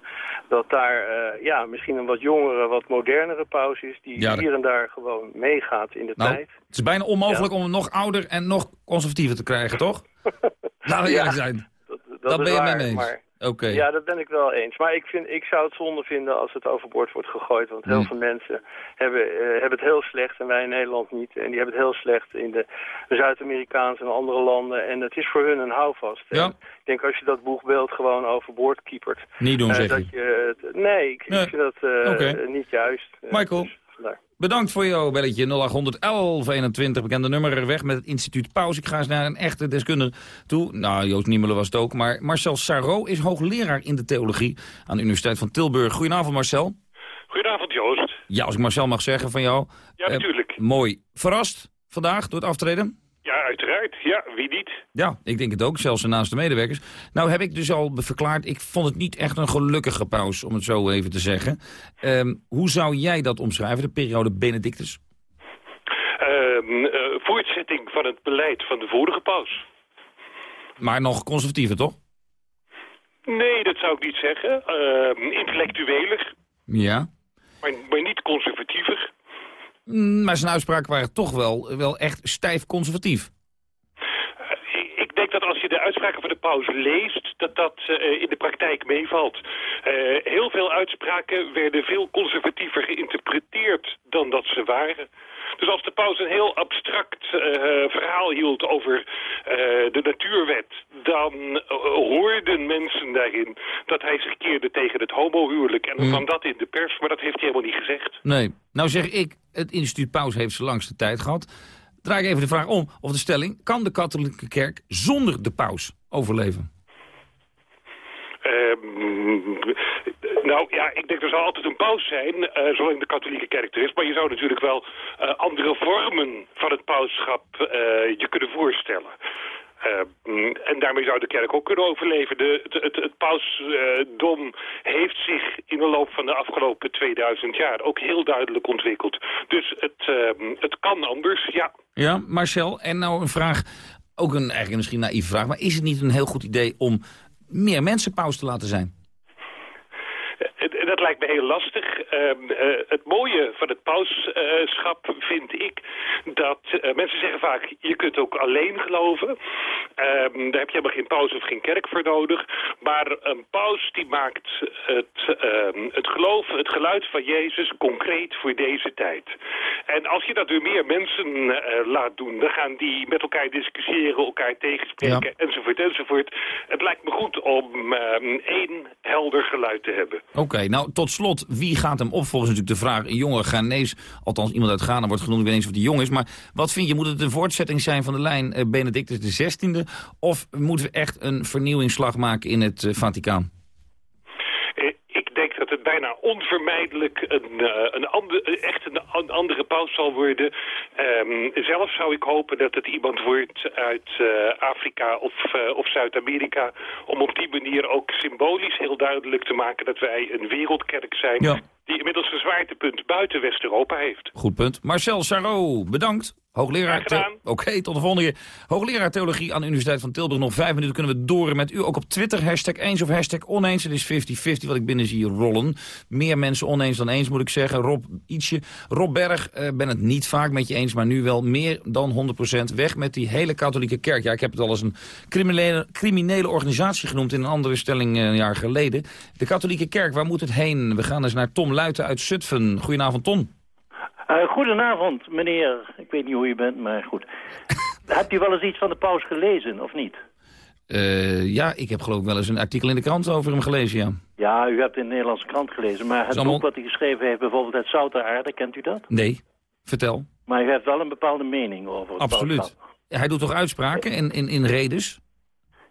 dat daar uh, ja, misschien een wat jongere, wat modernere paus is, die Ja, dat- hier en daar gewoon meegaat in de Nou, tijd. het is bijna onmogelijk om hem nog ouder en nog conservatiever te krijgen, toch? Laten we Ja, eerlijk zijn. Dat, Dat ben je waar, mee eens? maar- Oké. Ja, dat ben ik wel eens. Maar ik, vind, ik zou het zonde vinden als het overboord wordt gegooid. Want heel Hmm. veel mensen hebben, eh, hebben het heel slecht en wij in Nederland niet. En die hebben het heel slecht in de Zuid-Amerikaanse en andere landen. En het is voor hun een houvast. Ja. Ik denk als je dat boegbeeld gewoon overboord kiepert. Niet doen, zeg dat je. het- nee, ik, vind dat eh, niet juist. Michael, dus. Bedankt voor jouw belletje 0800 1121. Bekende nummer weg met het instituut Paus. Ik ga eens naar een echte deskundige toe. Nou, Joost Niemelen was het ook. Maar Marcel Sarro is hoogleraar in de theologie aan de Universiteit van Tilburg. Goedenavond Marcel. Goedenavond, Joost. Ja, als ik Marcel mag zeggen van jou. Ja, Eh, natuurlijk. mooi. Verrast vandaag door het aftreden? Ja, uiteraard. Ja, wie niet? Ja, ik denk het ook, zelfs naast de medewerkers. Nou heb ik dus al verklaard, ik vond het niet echt een gelukkige pauze, om het zo even te zeggen. Ehm, hoe zou jij dat omschrijven, de periode Benedictus? Ehm, eh, voortzetting van het beleid van de vorige paus. Maar nog conservatiever, toch? Nee, dat zou ik niet zeggen. Ehm, intellectueler, Ja. maar, maar niet conservatiever. Mm, Maar zijn uitspraken waren toch wel, wel echt stijf conservatief. Ik- Ik denk dat als je de uitspraken van de paus leest, dat dat eh, in de praktijk meevalt. Eh, heel veel uitspraken werden veel conservatiever geïnterpreteerd dan dat ze waren. Dus als de paus een heel abstract eh, verhaal hield over de natuurwet, dan hoorden mensen daarin dat hij zich keerde tegen het homohuwelijk. En dan Mm. kwam dat in de pers, maar dat heeft hij helemaal niet gezegd. Nee. Nou zeg ik, het instituut Paus heeft zijn langste tijd gehad. Draai ik even de vraag om, of de stelling... kan de katholieke kerk zonder de paus overleven? Ehm, nou ja, ik denk er zal altijd een paus zijn, eh, zolang de katholieke kerk er is. Maar je zou natuurlijk wel eh, andere vormen van het pauschap eh, je kunnen voorstellen. Ehm, en daarmee zou de kerk ook kunnen overleven. De, het, het, pausdom heeft zich in de loop van de afgelopen 2000 jaar ook heel duidelijk ontwikkeld. Dus het, ehm, het kan anders, ja. Ja, Marcel, en nou een vraag, ook een eigenlijk misschien naïeve vraag... maar is het niet een heel goed idee om meer mensen paus te laten zijn? Dat lijkt me heel lastig. Ehm, eh, het mooie van het pauschap vind ik dat eh, mensen zeggen vaak, je kunt ook alleen geloven. Ehm, daar heb je helemaal geen paus of geen kerk voor nodig. Maar een paus die maakt het, ehm, het geloof, het geluid van Jezus concreet voor deze tijd. En als je dat door meer mensen eh, laat doen, dan gaan die met elkaar discussiëren, elkaar tegenspreken, enzovoort, enzovoort. Het lijkt me goed om één helder geluid te hebben. Oké, nou tot slot, wie gaat hem opvolgen? Is natuurlijk de vraag. Een jonge Ghanese, althans iemand uit Ghana wordt genoemd. Ik weet niet eens of die jong is. Maar wat vind je, moet het een voortzetting zijn van de lijn eh, Benedictus XVI? Of moeten we echt een vernieuwingsslag maken in het eh, Vaticaan? Eh, Ik denk dat het bijna onvermijdelijk een, eh, een ander, echt een, an- andere paus zal worden. Ehm, zelf zou ik hopen dat het iemand wordt uit eh, Afrika of, eh, of Zuid-Amerika... om op die manier ook symbolisch heel duidelijk te maken dat wij een wereldkerk zijn... Ja. die inmiddels een zwaartepunt buiten West-Europa heeft. Goed punt. Marcel Sarro, bedankt. Hoogleraar Oké, tot de volgende keer. Hoogleraar Theologie aan de Universiteit van Tilburg. Nog vijf minuten kunnen we door met u. Ook op Twitter, hashtag eens of hashtag oneens. Het is 50-50 wat ik binnen zie rollen. Meer mensen oneens dan eens, moet ik zeggen. Rob, ietsje. Rob Berg, eh, ben het niet vaak met je eens, maar nu wel meer dan 100% weg met die hele katholieke kerk. Ja, ik heb het al eens een criminele, criminele organisatie genoemd in een andere stelling eh, een jaar geleden. De katholieke kerk, waar moet het heen? We gaan eens naar Tom Luiten uit Zutphen. Goedenavond, Tom. Eh, goedenavond, meneer. Ik weet niet hoe je bent, maar goed. Hebt u wel eens iets van de paus gelezen, of niet? Uh, ja, ik heb geloof ik wel eens een artikel in de krant over hem gelezen, ja. Ja, u hebt in de Nederlandse krant gelezen. Maar het allemaal... boek wat hij geschreven heeft, bijvoorbeeld Het Zoute Aarde, kent u dat? Nee, vertel. Maar u heeft wel een bepaalde mening over het Absoluut. Hij doet toch uitspraken in, in, in redes?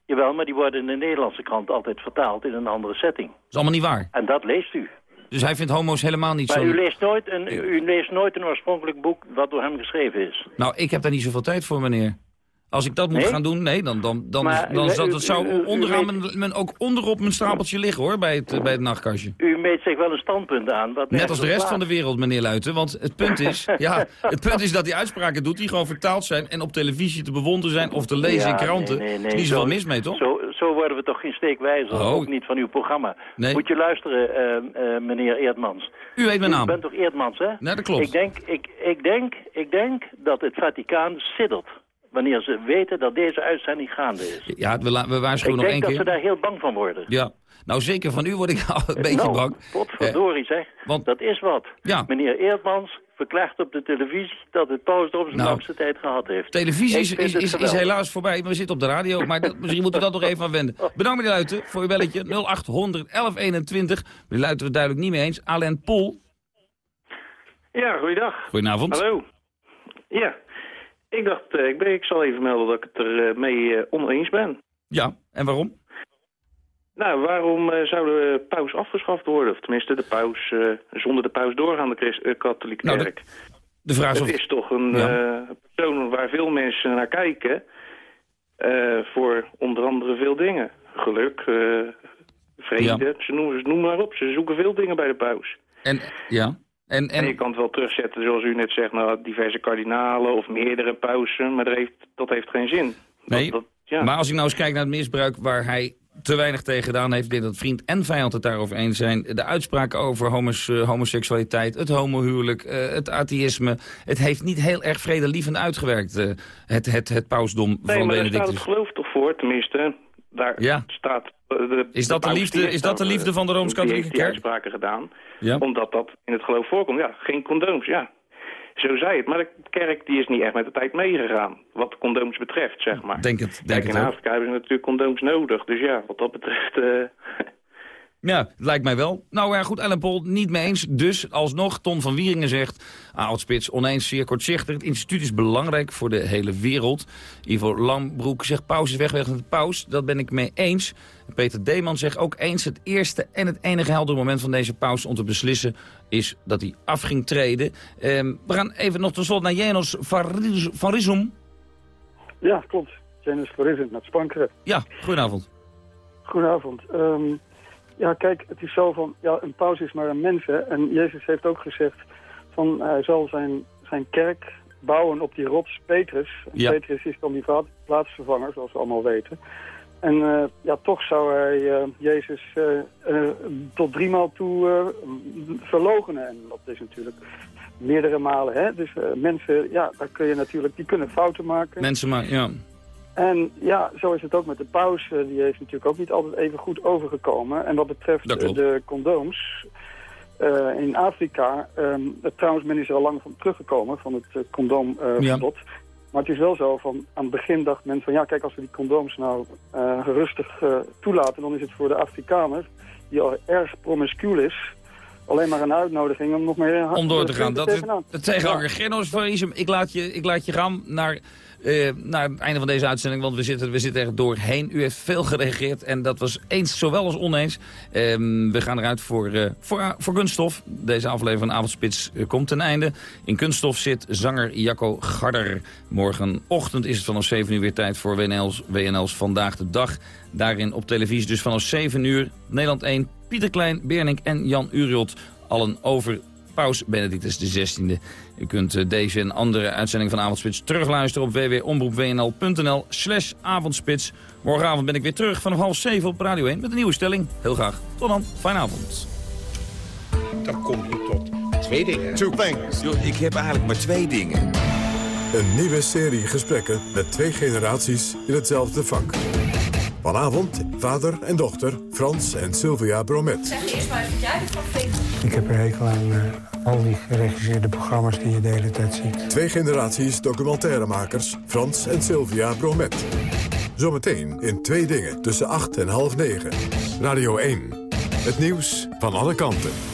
Jawel, maar die worden in de Nederlandse krant altijd vertaald in een andere setting. Dat is allemaal niet waar. En dat leest u. Dus hij vindt homo's helemaal niet Maar zo... u leest, nooit een, u leest nooit een oorspronkelijk boek wat door hem geschreven is. Nou, ik heb daar niet zoveel tijd voor, meneer. Als ik dat moet Nee? gaan doen, nee, dan, dan, dan, Maar dan u- dat zou u- onderaan mijn, ook onderop mijn stapeltje liggen, hoor, bij het, bij het nachtkastje. U meet zich wel een standpunt aan. Wat Net als de rest van de wereld, meneer Luiten. Want het punt is, ja, het punt is dat hij uitspraken doet die gewoon vertaald zijn... en op televisie te bewonderen zijn of te lezen in kranten. Nee, is niet zoveel zo- mis mee, toch? Zo, zo worden we toch geen steekwijzer, Oh. ook niet van uw programma. Nee. Moet je luisteren, eh, eh, meneer Eerdmans. U weet mijn naam. U bent toch Eerdmans, hè? Nee, dat klopt. Ik denk, ik, ik, denk, ik denk dat het Vaticaan siddert wanneer ze weten dat deze uitzending gaande is. Ja, we, la- we Ik waarschuwen nog denk één dat ze keer. daar heel bang van worden. Ja, nou zeker van u word ik al een beetje nou, bang. Potverdorie zeg, want- dat is wat. Ja. Meneer Eerdmans verklaart op de televisie dat het paus op zijn Nou, langste tijd gehad heeft. Televisie Ik is, is, helaas voorbij. We zitten op de radio, maar dat, misschien moeten we dat nog even aan wenden. Bedankt meneer Luiten voor uw belletje. 0800 1121. Meneer Luiten we het duidelijk niet mee eens. Alain Pol. Ja, goeiedag. Goedenavond. Hallo. Ja, ik dacht, eh, ik, ben, ik zal even melden dat ik het er eh, mee eh, oneens ben. Ja, en waarom? Nou, waarom eh, zou de paus afgeschaft worden? Of tenminste, de paus, zonder de paus doorgaan, de Christ- katholieke Nou, kerk. De vraag is Het is toch een Ja. persoon waar veel mensen naar kijken. voor onder andere veel dingen. Geluk, vrede, ze, noemen, ze noemen maar op. Ze zoeken veel dingen bij de paus. En, ja. En, En, en, je kan het wel terugzetten, zoals u net zegt, naar diverse kardinalen of meerdere pausen. Maar dat heeft, dat heeft geen zin. nee, dat- ja. maar als ik nou eens kijk naar het misbruik waar hij te weinig tegen gedaan heeft... ik denk dat vriend en vijand het daarover eens zijn. De uitspraken over homos, eh, homoseksualiteit, het homohuwelijk, eh, het atheïsme... het heeft niet heel erg vredelievend uitgewerkt, eh, het, het, het pausdom Nee, van maar daar staat Benedictus. het geloof toch voor, tenminste. Daar Ja. staat... eh, de, Is dat de liefde- is dat de liefde eh, van de Rooms-Katholieke die heeft die Kerk? uitspraken gedaan. Ja. Omdat dat in het geloof voorkomt. Ja, geen condooms, ja. Zo zei het. Maar de kerk die is niet echt met de tijd meegegaan. Wat condooms betreft, zeg maar. Denk het, denk Kijk, het in ook. Afrika hebben ze natuurlijk condooms nodig. Dus ja, wat dat betreft... eh, Ja, het lijkt mij wel. Nou ja, goed, Ellen Pol, niet mee eens. Dus alsnog, Ton van Wieringen zegt... Spits oneens, zeer kortzichtig. Het instituut is belangrijk voor de hele wereld. Ivo Lambroek zegt paus is weg, weg met de paus. Dat ben ik mee eens. Peter Deeman zegt ook eens... het eerste en het enige heldere moment van deze paus om te beslissen... is dat hij af ging treden. Ehm, we gaan even nog tot slot naar Janos van Rizum. Ja, klopt. Janus Verrissen met Spankeren. Ja, goedenavond. Goedenavond. Ehm, ja, kijk, het is zo van, ja, een paus is maar een mens, hè. En Jezus heeft ook gezegd van, hij zal zijn, zijn kerk bouwen op die rots Petrus. Ja. Petrus is dan die va- plaatsvervanger, zoals we allemaal weten. En eh, ja, toch zou hij eh, Jezus eh, tot driemaal toe verlogenen. En dat is natuurlijk meerdere malen, hè. Dus mensen, ja, daar kun je natuurlijk, die kunnen fouten maken. Mensen maar, ja. En ja, zo is het ook met de paus. Eh, Die heeft natuurlijk ook niet altijd even goed overgekomen. En wat betreft eh, de condooms eh, in Afrika... eh, trouwens, men is er al lang van teruggekomen van het uh, condoomverbod. Maar het is wel zo, van, aan het begin dacht men van... ja, kijk, als we die condooms nou eh, rustig eh, toelaten... dan is het voor de Afrikaner, die al erg promiscuul is... alleen maar een uitnodiging om nog meer... om door te gaan. Dat is het tegenhanger. Genos van Riesem, ik laat je, ik laat je gaan naar, eh, naar het einde van deze uitzending, want we zitten, we zitten er doorheen. U heeft veel gereageerd en dat was eens zowel als oneens. Ehm, we gaan eruit voor, eh, voor, voor Kunststof. Deze aflevering van Avondspits eh, komt ten einde. In Kunststof zit zanger Jacco Garder. Morgenochtend is het vanaf 7 uur weer tijd voor WNL's, WNL's Vandaag de Dag. Daarin op televisie dus vanaf 7 uur Nederland 1, Pieter Klein, Bernink en Jan Uriot. Allen over Paus Benedictus XVI. U kunt eh, deze en andere uitzendingen van Avondspits terugluisteren op www.omroepwnl.nl slash avondspits. Morgenavond ben ik weer terug vanaf half 7 op Radio 1 met een nieuwe stelling. Heel graag. Tot dan. Fijne avond. Dan kom je tot twee dingen. Two things. ik heb eigenlijk maar twee dingen. Een nieuwe serie gesprekken met twee generaties in hetzelfde vak. Vanavond vader en dochter Frans en Sylvia Bromet. Zeg eerst maar even jij ervan vindt. Ik heb een hekel aan uh, al die geregisseerde programma's die je de hele tijd ziet. Twee generaties documentairemakers Frans en Sylvia Bromet. Zometeen in Twee Dingen tussen 8 en half 9. Radio 1. Het nieuws van alle kanten.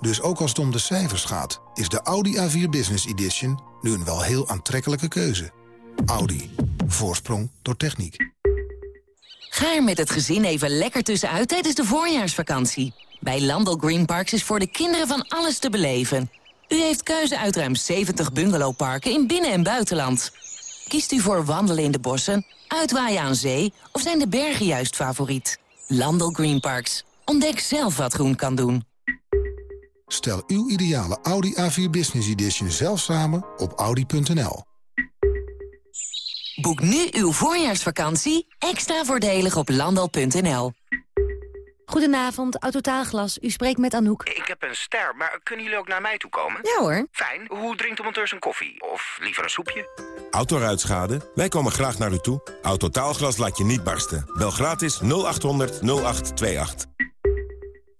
Dus ook als het om de cijfers gaat, is de Audi A4 Business Edition nu een wel heel aantrekkelijke keuze. Audi. Voorsprong door techniek. Ga er met het gezin even lekker tussenuit tijdens de voorjaarsvakantie. Bij Landel Green Parks is voor de kinderen van alles te beleven. U heeft keuze uit ruim 70 bungalowparken in binnen- en buitenland. Kiest u voor wandelen in de bossen, uitwaaien aan zee... of zijn de bergen juist favoriet? Landel Green Parks. Ontdek zelf wat groen kan doen. Stel uw ideale Audi A4 Business Edition zelf samen op audi.nl. Boek nu uw voorjaarsvakantie extra voordelig op landal.nl. Goedenavond, Autotaalglas. U spreekt met Anouk. Ik heb een ster, maar kunnen jullie ook naar mij toe komen? Ja hoor. Fijn. Hoe drinkt de monteur zijn koffie? Of liever een soepje? Autoruitschade? Wij komen graag naar u toe. Autotaalglas laat je niet barsten. Bel gratis 0800 0828.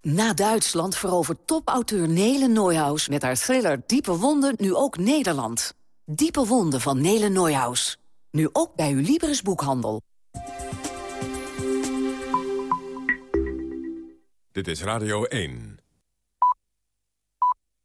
Na Duitsland verovert topauteur Nele Neuhaus met haar thriller Diepe Wonden nu ook Nederland. Diepe Wonden van Nele Neuhaus. Nu ook bij uw Libris boekhandel. Dit is Radio 1.